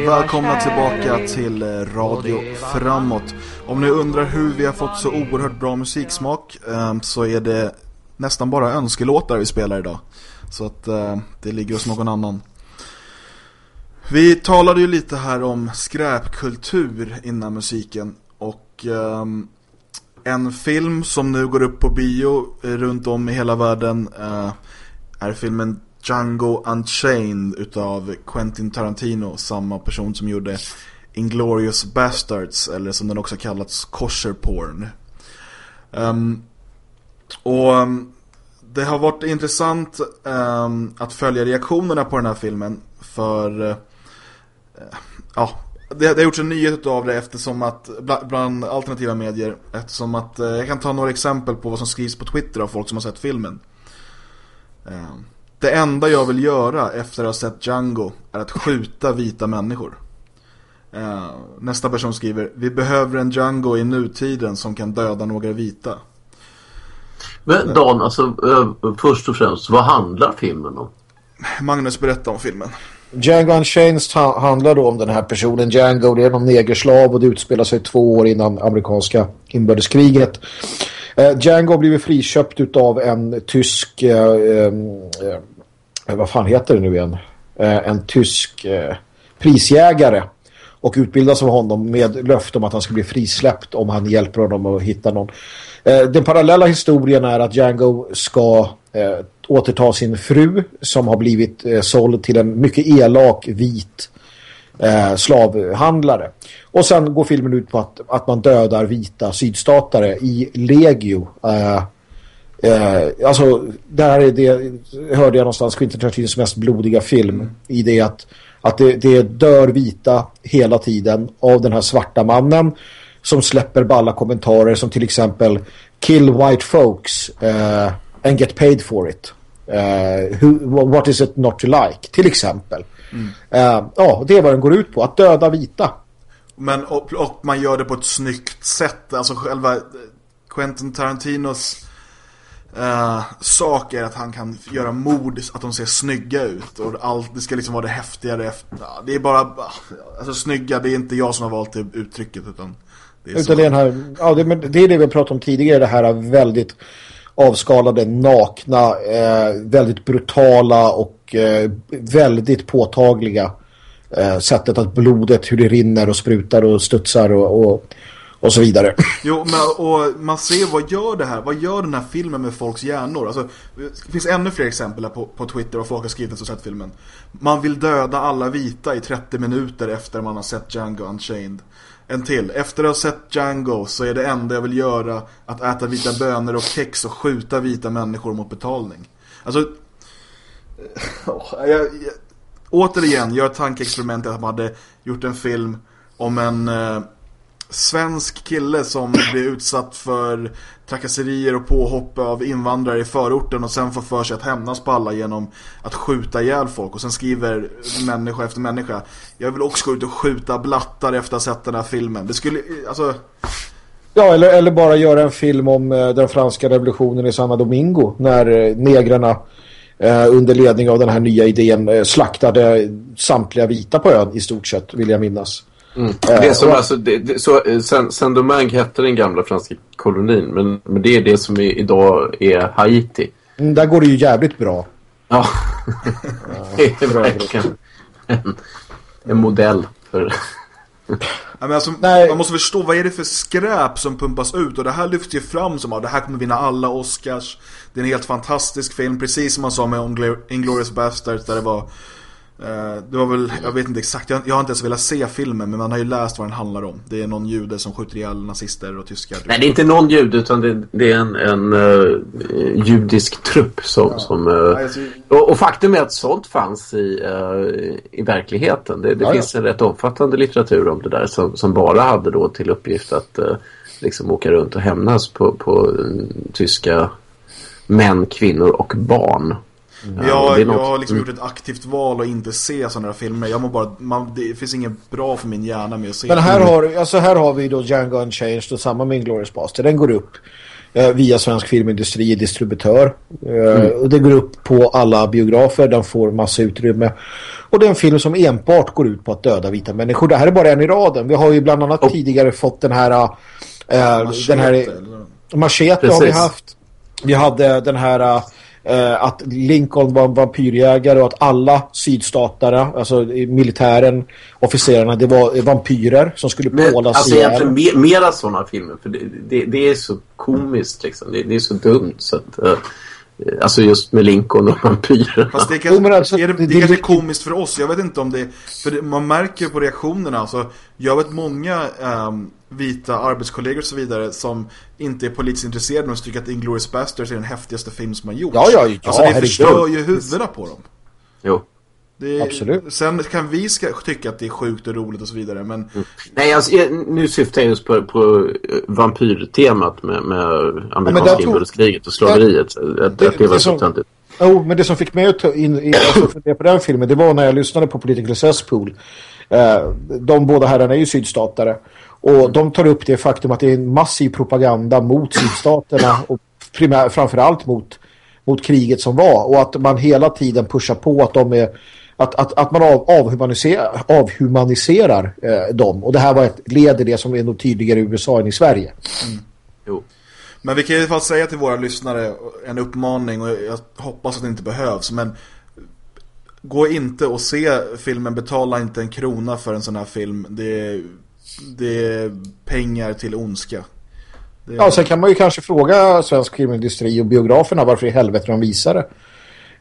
Välkomna tillbaka till eh, Radio Framåt. Om ni undrar hur vi har fått så oerhört bra musiksmak eh, så är det nästan bara önskelåtar vi spelar idag. Så att eh, det ligger hos någon annan. Vi talade ju lite här om skräpkultur innan musiken och eh, en film som nu går upp på bio runt om i hela världen eh, är filmen Django Unchained utav Quentin Tarantino, samma person som gjorde Inglourious Bastards eller som den också kallats kosher porn. Um, och um, det har varit intressant ehm, att följa reaktionerna på den här filmen för eh, ja, det, det har gjorts en nyhet av det eftersom att bland, bland alternativa medier eftersom att eh, jag kan ta några exempel på vad som skrivs på Twitter av folk som har sett filmen. Um, det enda jag vill göra efter att ha sett Django är att skjuta vita människor. Uh, nästa person skriver Vi behöver en Django i nutiden som kan döda några vita. Men Dan, alltså eh, först och främst, vad handlar filmen om? Magnus berätta om filmen. Django Unchained ha- handlar då om den här personen Django. Det är någon negerslav och det utspelar sig två år innan amerikanska inbördeskriget. Eh, Django har blivit friköpt av en tysk... Eh, eh, eh, vad fan heter det nu igen? Eh, en tysk eh, prisjägare. Och utbildas av honom med löfte om att han ska bli frisläppt om han hjälper honom att hitta någon. Eh, den parallella historien är att Django ska eh, återta sin fru som har blivit eh, såld till en mycket elak vit eh, slavhandlare. Och sen går filmen ut på att, att man dödar vita sydstatare i legio. Eh, eh, alltså, där är det, hörde jag någonstans Quentin Tarantins mest blodiga film i det att, att det, det dör vita hela tiden av den här svarta mannen som släpper balla kommentarer som till exempel kill white folks eh, and get paid for it. Eh, who, what is it not to like? Till exempel. Eh, ja, det är vad den går ut på. Att döda vita. Men, och, och man gör det på ett snyggt sätt. Alltså själva Quentin Tarantinos eh, sak är att han kan göra mord att de ser snygga ut. Och allt, det ska liksom vara det häftigare. Efter, det är bara, alltså snygga, det är inte jag som har valt det uttrycket utan det är. Utan det är, här, ja, det, men det är det vi pratade om tidigare. Det här väldigt avskalade, nakna, eh, väldigt brutala och eh, väldigt påtagliga eh, sättet att blodet, hur det rinner och sprutar och studsar och, och, och så vidare. Jo, men, och man ser vad gör det här? Vad gör den här filmen med folks hjärnor? Alltså, det finns ännu fler exempel här på, på Twitter och folk har skrivit och sett filmen. Man vill döda alla vita i 30 minuter efter man har sett Django Unchained. en till. Efter att ha sett Django så är det enda jag vill göra att äta vita bönor och kex och skjuta vita människor mot betalning. Alltså, eh, jag, jag, återigen, gör tankeexperimentet att man hade gjort en film om en eh, svensk kille som blir utsatt för trakasserier och påhopp av invandrare i förorten och sen får för sig att hämnas på alla genom att skjuta ihjäl folk och sen skriver människa efter människa jag vill också gå ut och skjuta blattar efter att ha sett den här filmen. Det skulle, alltså... Ja, eller, eller bara göra en film om eh, den franska revolutionen i Sanna Domingo när eh, negrarna eh, under ledning av den här nya idén slaktade samtliga vita på ön i stort sett, vill jag minnas. Mm. Det som och, alltså, det, det, så, eh, Saint-Domingue hette den gamla franska kolonin, men, men det är det som är, idag är Haiti. Mm, där går det ju jävligt bra. Ja, det är verkligen en, en modell för... Ja, men alltså, man måste förstå vad är det för skräp som pumpas ut och det här lyfter ju fram som att det här kommer vinna alla Oscars. Det är en helt fantastisk film, precis som man sa med Inglourious Basterds där det var det var väl, jag vet inte exakt, jag, har inte ens velat se filmen men man har ju läst vad den handlar om. Det är någon jude som skjuter ihjäl nazister och tyskar. Nej, det är inte någon jude utan det, det är en, en uh, judisk trupp som... Ja. som uh, och, och, faktum är att sånt fanns i, uh, i verkligheten. Det, det ja, finns en rätt omfattande litteratur om det där som, som bara hade då till uppgift att liksom åka runt och hämnas på, på tyska män, kvinnor och barn. Mm. Jag, jag har liksom gjort ett aktivt val att inte se sådana här filmer. Jag må bara, man, det finns inget bra för min hjärna med att se. Men här har, alltså här har vi då Django Unchanged och samma med Inglourious Baster. Den går upp eh, via Svensk Filmindustri distributör. Eh, mm. och det går upp på alla biografer. Den får massa utrymme. Och det är en film som enbart går ut på att döda vita människor. Det här är bara en i raden. Vi har ju bland annat oh. tidigare fått den här... Eh, machete, den här Machete har vi haft. Vi hade den här eh, att Lincoln var en vampyrjägare och att alla sydstatare, alltså militären, officerarna, det var vampyrer som skulle pålas alltså, ihjäl. Egentligen mer, mera sådana filmer, för det, det, det, är så komiskt liksom, det, det är så dumt så att... Uh, Alltså just med Lincoln och vampyrer. Fast det, kan, alltså, är det, det, det kanske är komiskt för oss. Jag vet inte om det... För det, man märker på reaktionerna. Alltså, jag vet många um, vita arbetskollegor och så vidare som inte är politiskt intresserade men tycker att Inglourious Basterds är den häftigaste film som har gjorts. Ja, ja, ja. Alltså det förstör ju huvudena på dem. Jo. Är, Absolut. Sen kan vi ska, tycka att det är sjukt och roligt och så vidare, men... Mm. Nej, alltså, nu syftar jag just på, på eh, vampyrtemat med, med amerikanska inbördeskriget och slaveriet. Det, att, det, det var så töntigt. Jo, men det som fick mig att in, in alltså, på den filmen, det var när jag lyssnade på Political Cesspool. Eh, de båda herrarna är ju sydstatare. Och de tar upp det faktum att det är en massiv propaganda mot sydstaterna och primär, framförallt mot, mot kriget som var. Och att man hela tiden pushar på att de är att, att, att man av, avhumaniserar, avhumaniserar eh, dem. Och det här var ett led i det som är nog tydligare i USA än i Sverige. Mm. Jo. Men vi kan i alla fall säga till våra lyssnare en uppmaning och jag hoppas att det inte behövs. Men gå inte och se filmen, betala inte en krona för en sån här film. Det är, det är pengar till ondska. Det... Ja, sen kan man ju kanske fråga svensk filmindustri och biograferna varför i helvete de visar det.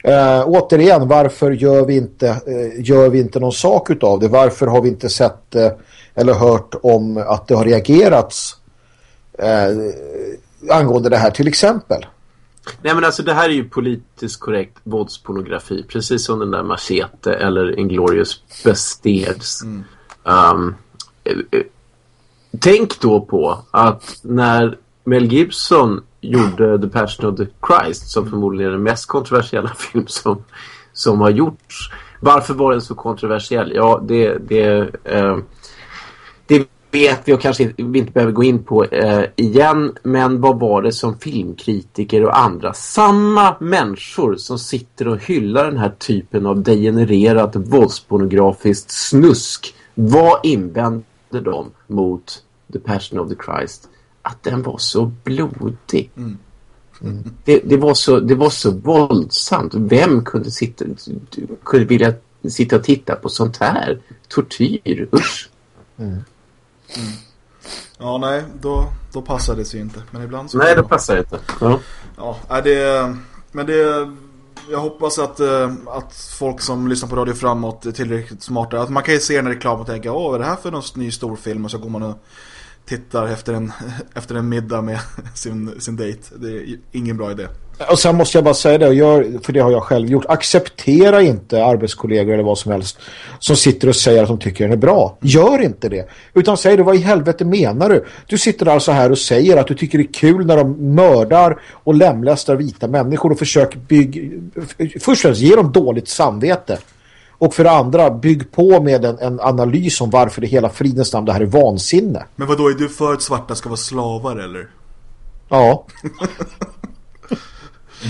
Uh, återigen, varför gör vi inte, uh, gör vi inte någon sak utav det? Varför har vi inte sett uh, eller hört om att det har reagerats angående det här till exempel? Nej men alltså det här är ju politiskt korrekt våldspornografi. Precis som den där Machete eller Inglourious Basterds. Mm. Um, tänk då på att när Mel Gibson gjorde The Passion of the Christ som förmodligen är den mest kontroversiella film som, som har gjorts. Varför var den så kontroversiell? Ja, det, det, eh, det vet vi och kanske vi inte behöver gå in på eh, igen. Men vad var det som filmkritiker och andra, samma människor som sitter och hyllar den här typen av degenererat våldspornografiskt snusk. Vad invände de mot The Passion of the Christ? Att den var så blodig. Mm. Mm. Det, det, var så, det var så våldsamt. Vem kunde, sitta, kunde vilja sitta och titta på sånt här? Tortyr, usch. Mm. mm. Ja, nej, då, då passar det sig inte. Men ibland så... Nej, då passar det inte. Ja, ja det... Men det... jag hoppas att, eh, att folk som lyssnar på Radio Framåt är tillräckligt smarta. Att man kan ju se en reklam och tänka, åh vad är det här för någon ny stor film? Och så går man och tittar efter en, efter en middag med sin, sin dejt. Det är ingen bra idé. Och sen måste jag bara säga det, och gör, för det har jag själv gjort. Acceptera inte arbetskollegor eller vad som helst som sitter och säger att de tycker den är bra. Gör inte det. Utan säg det, vad i helvete menar du? Du sitter alltså här och säger att du tycker det är kul när de mördar och lämlästar vita människor och försöker bygga... Först och främst, ge dem dåligt samvete. Och för det andra, bygg på med en, en analys om varför det hela fridens namn det här är vansinne. Men vad då är du för att svarta ska vara slavar eller? Ja.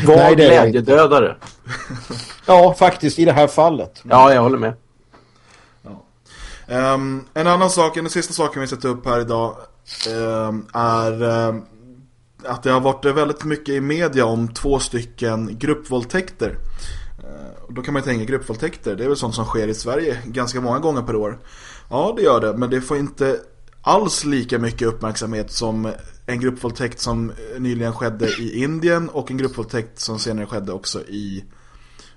Var Nej, det glädjedödare. Ja, faktiskt i det här fallet. Ja, jag håller med. Ehm, en annan sak, den sista saken vi sätter upp här idag ehm, är ehm, att det har varit väldigt mycket i media om två stycken gruppvåldtäkter. Och då kan man ju tänka gruppvåldtäkter, det är väl sånt som sker i Sverige ganska många gånger per år. Ja, det gör det, men det får inte alls lika mycket uppmärksamhet som en gruppvåldtäkt som nyligen skedde i Indien och en gruppvåldtäkt som senare skedde också i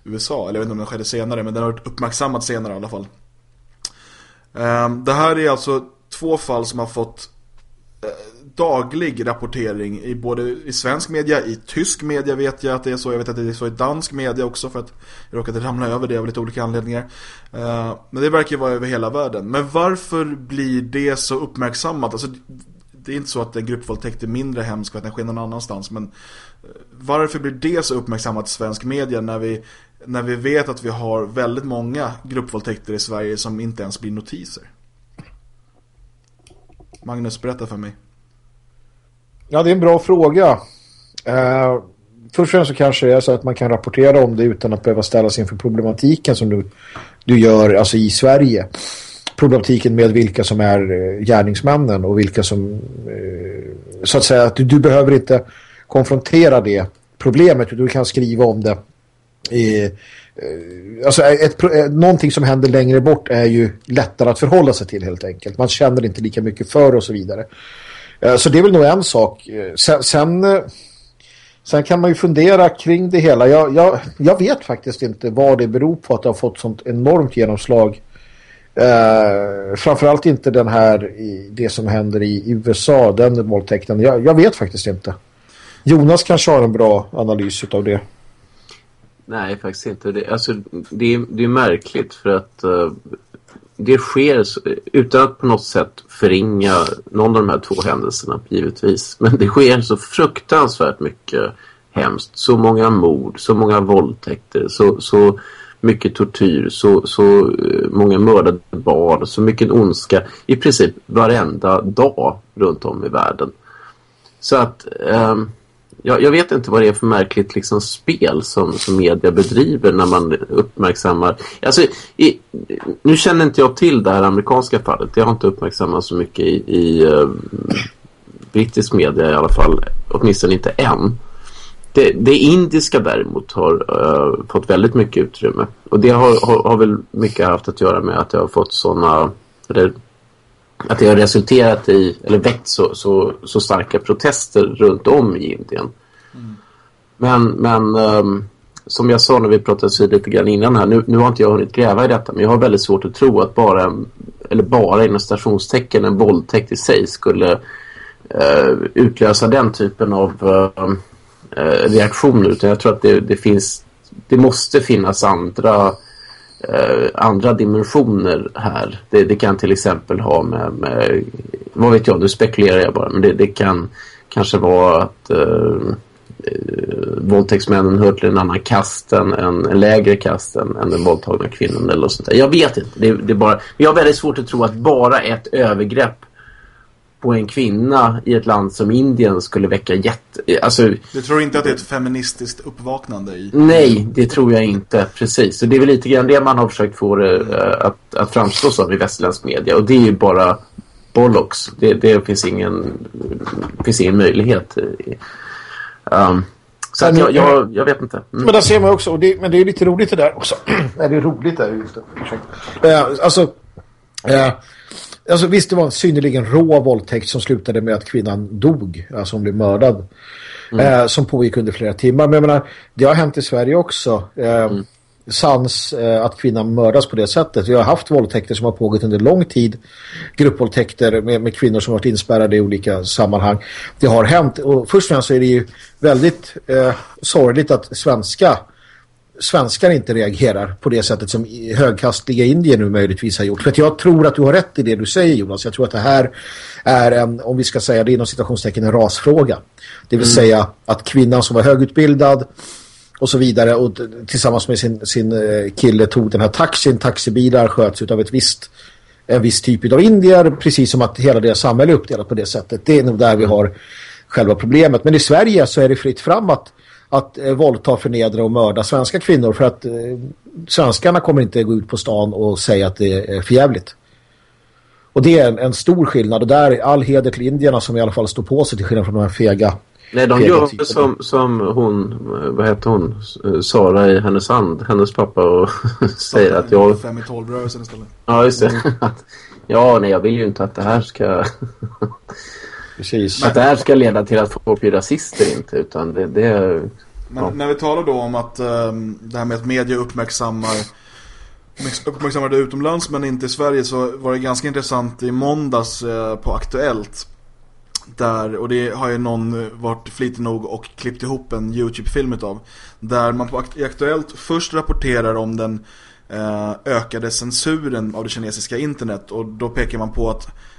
USA. Eller jag vet inte om den skedde senare, men den har varit uppmärksammad senare i alla fall. Ehm, det här är alltså två fall som har fått eh, daglig rapportering i både i svensk media, i tysk media vet jag att det är så. Jag vet att det är så i dansk media också för att jag råkade ramla över det av lite olika anledningar. Eh, men det verkar ju vara över hela världen. Men varför blir det så uppmärksammat? Alltså, det är inte så att en gruppvåldtäkt är mindre hemsk för att den sker någon annanstans. Men eh, varför blir det så uppmärksammat i svensk media när vi, när vi vet att vi har väldigt många gruppvåldtäkter i Sverige som inte ens blir notiser? Magnus, berätta för mig. Ja, det är en bra fråga. Uh, först och främst så kanske det är så att man kan rapportera om det utan att behöva ställas inför problematiken som du, du gör alltså i Sverige. Problematiken med vilka som är uh, gärningsmännen och vilka som uh, så att säga att du, du behöver inte konfrontera det problemet du kan skriva om det i, alltså ett, ett, någonting som händer längre bort är ju lättare att förhålla sig till helt enkelt. Man känner inte lika mycket för och så vidare. Eh, så det är väl nog en sak. Eh, sen, sen, eh, sen kan man ju fundera kring det hela. Jag, jag, jag, vet faktiskt inte vad det beror på att det har fått sånt enormt genomslag. Eh, framförallt inte den här, det som händer i USA, den måltecknen. Jag, jag vet faktiskt inte. Jonas kanske har en bra analys av det. Nej, faktiskt inte. Det, alltså, det, är, det är märkligt för att uh, det sker utan att på något sätt förringa någon av de här två händelserna givetvis. Men det sker så fruktansvärt mycket hemskt. Så många mord, så många våldtäkter, så, så mycket tortyr, så, så eh, många mördade barn, så mycket ondska i princip varenda dag runt om i världen. Så att um, jag, jag, vet inte vad det är för märkligt liksom, spel som, som media bedriver när man uppmärksammar... Alltså, i, nu känner inte jag till det här amerikanska fallet. Jag har inte uppmärksammat så mycket i, i uh, brittisk media i alla fall. Åtminstone inte än. Det, det indiska däremot har uh, fått väldigt mycket utrymme. Och det har, har, har, väl mycket haft att göra med att jag har fått sådana... Att det har resulterat i, eller väckt så, så, så starka protester runt om i Indien. Mm. Men, men um, som jag sa när vi pratade lite grann innan här, nu, nu har inte jag hunnit gräva i detta, men jag har väldigt svårt att tro att bara, eller bara inom stationstecken, en våldtäkt i sig skulle uh, utlösa den typen av uh, uh, reaktioner. Utan jag tror att det, det finns, det måste finnas andra eh, andra dimensioner här. Det, det, kan till exempel ha med, med, vad vet jag, nu spekulerar jag bara, men det, det kan kanske vara att eh, eh våldtäktsmännen hör till en annan kast än en, en lägre kast än, än den våldtagna kvinnan eller sånt där. Jag vet inte. Det, det är bara, jag har väldigt svårt att tro att bara ett övergrepp på en kvinna i ett land som Indien skulle väcka jätte... Alltså, du tror inte att det är ett feministiskt uppvaknande i... Nej, det tror jag inte. Precis. Så det är väl lite grann det man har försökt få det uh, att, att framstå som i västerländsk media. Och det är ju bara bollocks. Det, det finns, ingen, finns ingen möjlighet. Um, så att jag, jag, jag, vet inte. Mm. Men där ser man också, och det, men det är lite roligt det där också. Nej, det är roligt där. Ursäkta. Uh, alltså... Uh, Alltså visst, det var en synnerligen rå våldtäkt som slutade med att kvinnan dog. Alltså hon blev mördad. Mm. Eh, som pågick under flera timmar. Men jag menar, det har hänt i Sverige också. Eh, mm. Sans eh, att kvinnan mördas på det sättet. Vi har haft våldtäkter som har pågått under lång tid. Gruppvåldtäkter med, med kvinnor som har varit inspärrade i olika sammanhang. Det har hänt. Och först och främst så är det ju väldigt eh, sorgligt att svenska svenskar inte reagerar på det sättet som högkastliga indier nu möjligtvis har gjort. För jag tror att du har rätt i det du säger Jonas. Jag tror att det här är en, om vi ska säga det inom situationstecken, en rasfråga. Det vill mm. säga att kvinnan som var högutbildad och så vidare och tillsammans med sin, sin eh, kille tog den här taxin. Taxibilar sköts av ett visst en viss typ av indier precis som att hela deras samhälle är uppdelat på det sättet. Det är nog där vi har själva problemet. Men i Sverige så är det fritt fram att att eh, våldta, förnedra och mörda svenska kvinnor för att eh, svenskarna kommer inte gå ut på stan och säga att det är förjävligt. Och det är en, en stor skillnad och där är all heder till indierna som i alla fall står på sig till skillnad från de här fega Nej, de gör det som, som hon, vad heter hon, Sara i hennes hand, hennes pappa och säger att jag... Fem i tolv-rörelsen istället. Ja, just det. Mm. ja, nej, jag vill ju inte att det här ska... Precis. Att det här ska leda till att folk blir rasister inte, utan det... det Men ja. när vi talar då om att um, det här med att media uppmärksammar uppmärksammar det utomlands men inte i Sverige så var det ganska intressant i måndags uh, på Aktuellt där, och det har ju någon varit flitig nog och klippt ihop en Youtube-film av där man på i Aktuellt först rapporterar om den uh, ökade censuren av det kinesiska internet och då pekar man på att Eh,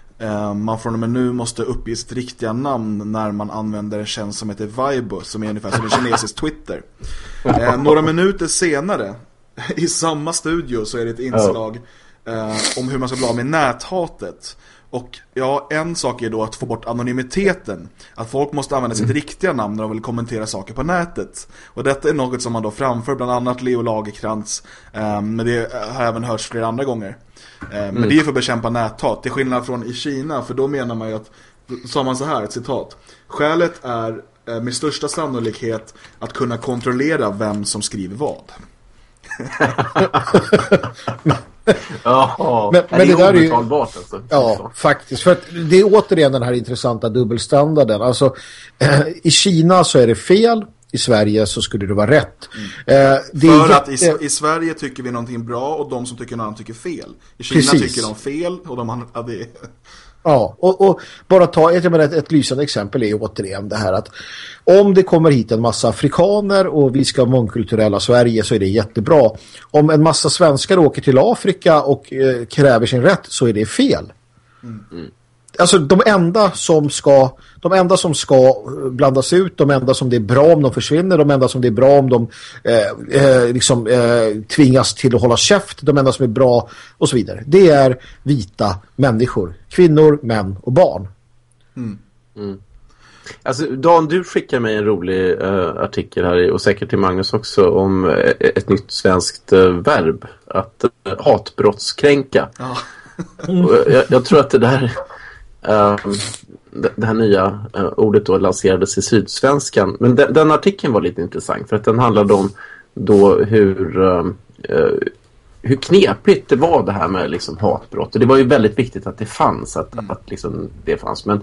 man från och med nu måste uppge sitt riktiga namn när man använder en tjänst som heter Weibo som är ungefär som en kinesisk Twitter. Eh, några minuter senare i samma studio så är det ett inslag eh, om hur man ska bli av med näthatet. Och ja, en sak är då att få bort anonymiteten. Att folk måste använda sitt mm. riktiga namn när de vill kommentera saker på nätet. Och detta är något som man då framför bland annat Leo Lagerkrantz. men det har även hörts flera andra gånger. Eh, men mm. det är för att bekämpa näthat. Till skillnad från i Kina, för då menar man ju att, sa man så här, ett citat. Skälet är eh, med största sannolikhet att kunna kontrollera vem som skriver vad. Jaha, men, men det, det där är ju alltså. Ja, faktiskt. För att det är återigen den här intressanta dubbelstandarden. Alltså, i Kina så är det fel i Sverige så skulle det vara rätt. Mm. Eh, För att i, i, Sverige tycker vi någonting bra och de som tycker något annat tycker fel. I Kina Precis. tycker de fel och de andra... Ja, det... Ja, och, och, bara ta ett, menar, ett, ett lysande exempel är återigen det här att om det kommer hit en massa afrikaner och vi ska mångkulturella Sverige så är det jättebra. Om en massa svenskar åker till Afrika och eh, kräver sin rätt så är det fel. Mm. Alltså de enda som ska de enda som ska blandas ut, de enda som det är bra om de försvinner, de enda som det är bra om de eh, eh, liksom, eh, tvingas till att hålla käft, de enda som är bra och så vidare. Det är vita människor, kvinnor, män och barn. Mm. Mm. Alltså Dan, du skickar mig en rolig uh, artikel här och säkert till Magnus också om uh, ett nytt svenskt uh, verb att hatbrottskränka. Ja. jag, jag, tror att det där det här nya uh, ordet då lanserades i Sydsvenskan. Men de, den artikeln var lite intressant för att den handlade om då hur, uh, hur knepigt det var det här med liksom, hatbrott. Och det var ju väldigt viktigt att det fanns, att, mm. att liksom, det fanns. Men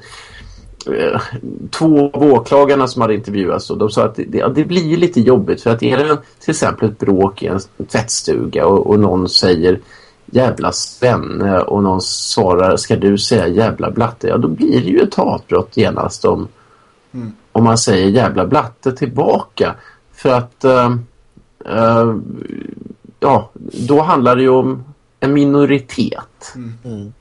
två av åklagarna som hade intervjuats och de sa att det, det, blir lite jobbigt för att är det till exempel ett bråk i en tvättstuga och, och någon säger jävla svenne och någon svarar ska du säga jävla blatte ja då blir det ju ett hatbrott genast om, mm. om man säger jävla blatte tillbaka för att uh, uh, ja då handlar det ju om en minoritet mm. mm.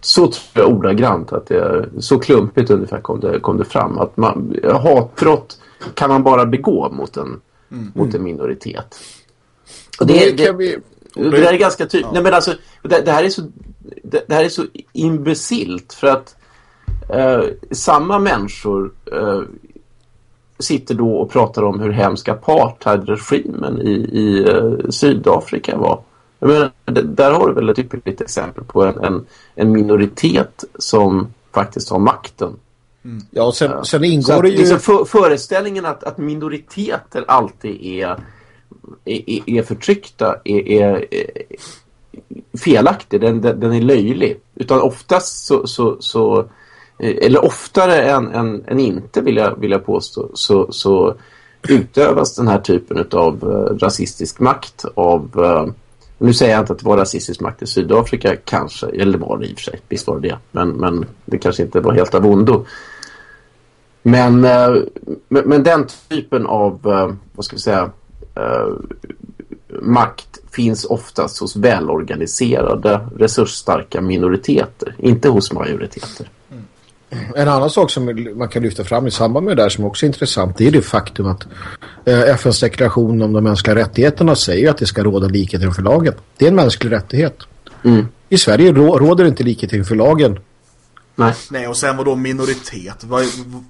så tror jag ordagrant att det så klumpigt ungefär kom det, kom det fram att man, hatbrott kan man bara begå mot en, mm. mot en minoritet och det, det, kan vi det där är ganska tydligt. Ja. Nej, men alltså, det, det, här är så, det, det, här är så imbecilt för att eh, samma människor eh, sitter då och pratar om hur hemsk apartheidregimen i, i eh, Sydafrika var. Jag menar, där har du väl ett ypperligt exempel på en, en, en minoritet som faktiskt har makten. Mm. Ja, och sen, sen ingår det ju... Liksom för, föreställningen att, att minoriteter alltid är är, är förtryckta är, är, felaktig, den, den, den är löjlig. Utan oftast så, så, så eh, eller oftare än, än, än inte vill jag, vill jag påstå, så, så utövas den här typen av uh, rasistisk makt av, uh, nu säger jag inte att det var rasistisk makt i Sydafrika kanske, eller det var det i och för sig, visst var det det, men, men det kanske inte var helt av ondo. Men, uh, men, men, den typen av, vad ska vi säga, makt finns oftast hos välorganiserade, resursstarka minoriteter, inte hos majoriteter. En annan sak som man kan lyfta fram i samband med det där som också är intressant det är det faktum att eh, FNs deklaration om de mänskliga rättigheterna säger att det ska råda likhet inför lagen. Det är en mänsklig rättighet. Mm. I Sverige råder inte likhet inför lagen. Nej. Nej, och sen var då minoritet.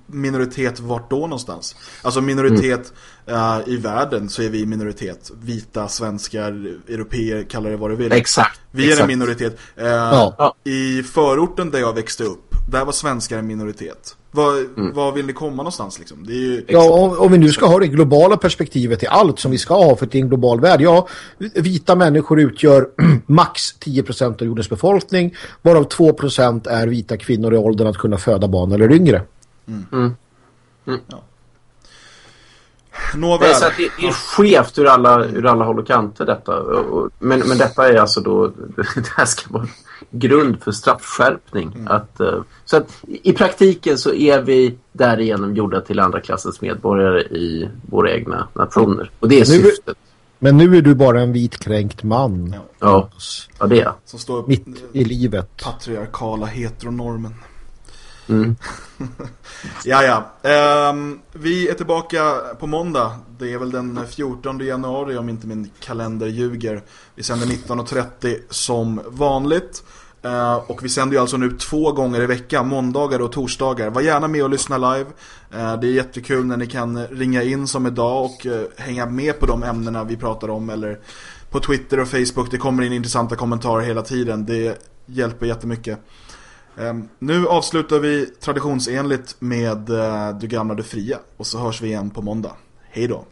Minoritet vart då någonstans? Alltså minoritet mm. uh, i världen så är vi minoritet. Vita, svenskar, europeer, kallar det vad du vill. Exakt. Vi Exakt. är en minoritet. Uh, ja. I förorten där jag växte upp där var svenskar en minoritet. Var, mm. var vill ni komma någonstans liksom? Det är ju ja, om, om, vi nu ska ha det globala perspektivet i allt som vi ska ha för att det är en global värld. Ja, vita människor utgör max 10% av jordens befolkning varav 2% är vita kvinnor i åldern att kunna föda barn eller yngre. Mm. Mm. mm. Ja. Nåväl. Det, så det, det är skevt ur alla, ur alla håll och kanter detta. Men, men detta är alltså då, det här ska vara grund för straffskärpning. Mm. Att, eh, så att i praktiken så är vi därigenom gjorda till andra klassens medborgare i våra egna nationer. Och det är nu, syftet. Men nu är du bara en vitkränkt man. Ja, ja det är jag. Som står Mitt i livet. Patriarkala heteronormen. Mm. ja, ja. Um, vi är tillbaka på måndag. Det är väl den 14 januari om inte min kalender ljuger. Vi sänder 19.30 som vanligt. Uh, och vi sänder ju alltså nu två gånger i veckan, måndagar och torsdagar. Var gärna med och lyssna live. Uh, det är jättekul när ni kan ringa in som idag och uh, hänga med på de ämnena vi pratar om. Eller på Twitter och Facebook. Det kommer in intressanta kommentarer hela tiden. Det hjälper jättemycket. Ehm, nu avslutar vi traditionsenligt med eh, Du gamla, du fria. Och så hörs vi igen på måndag. Hej då!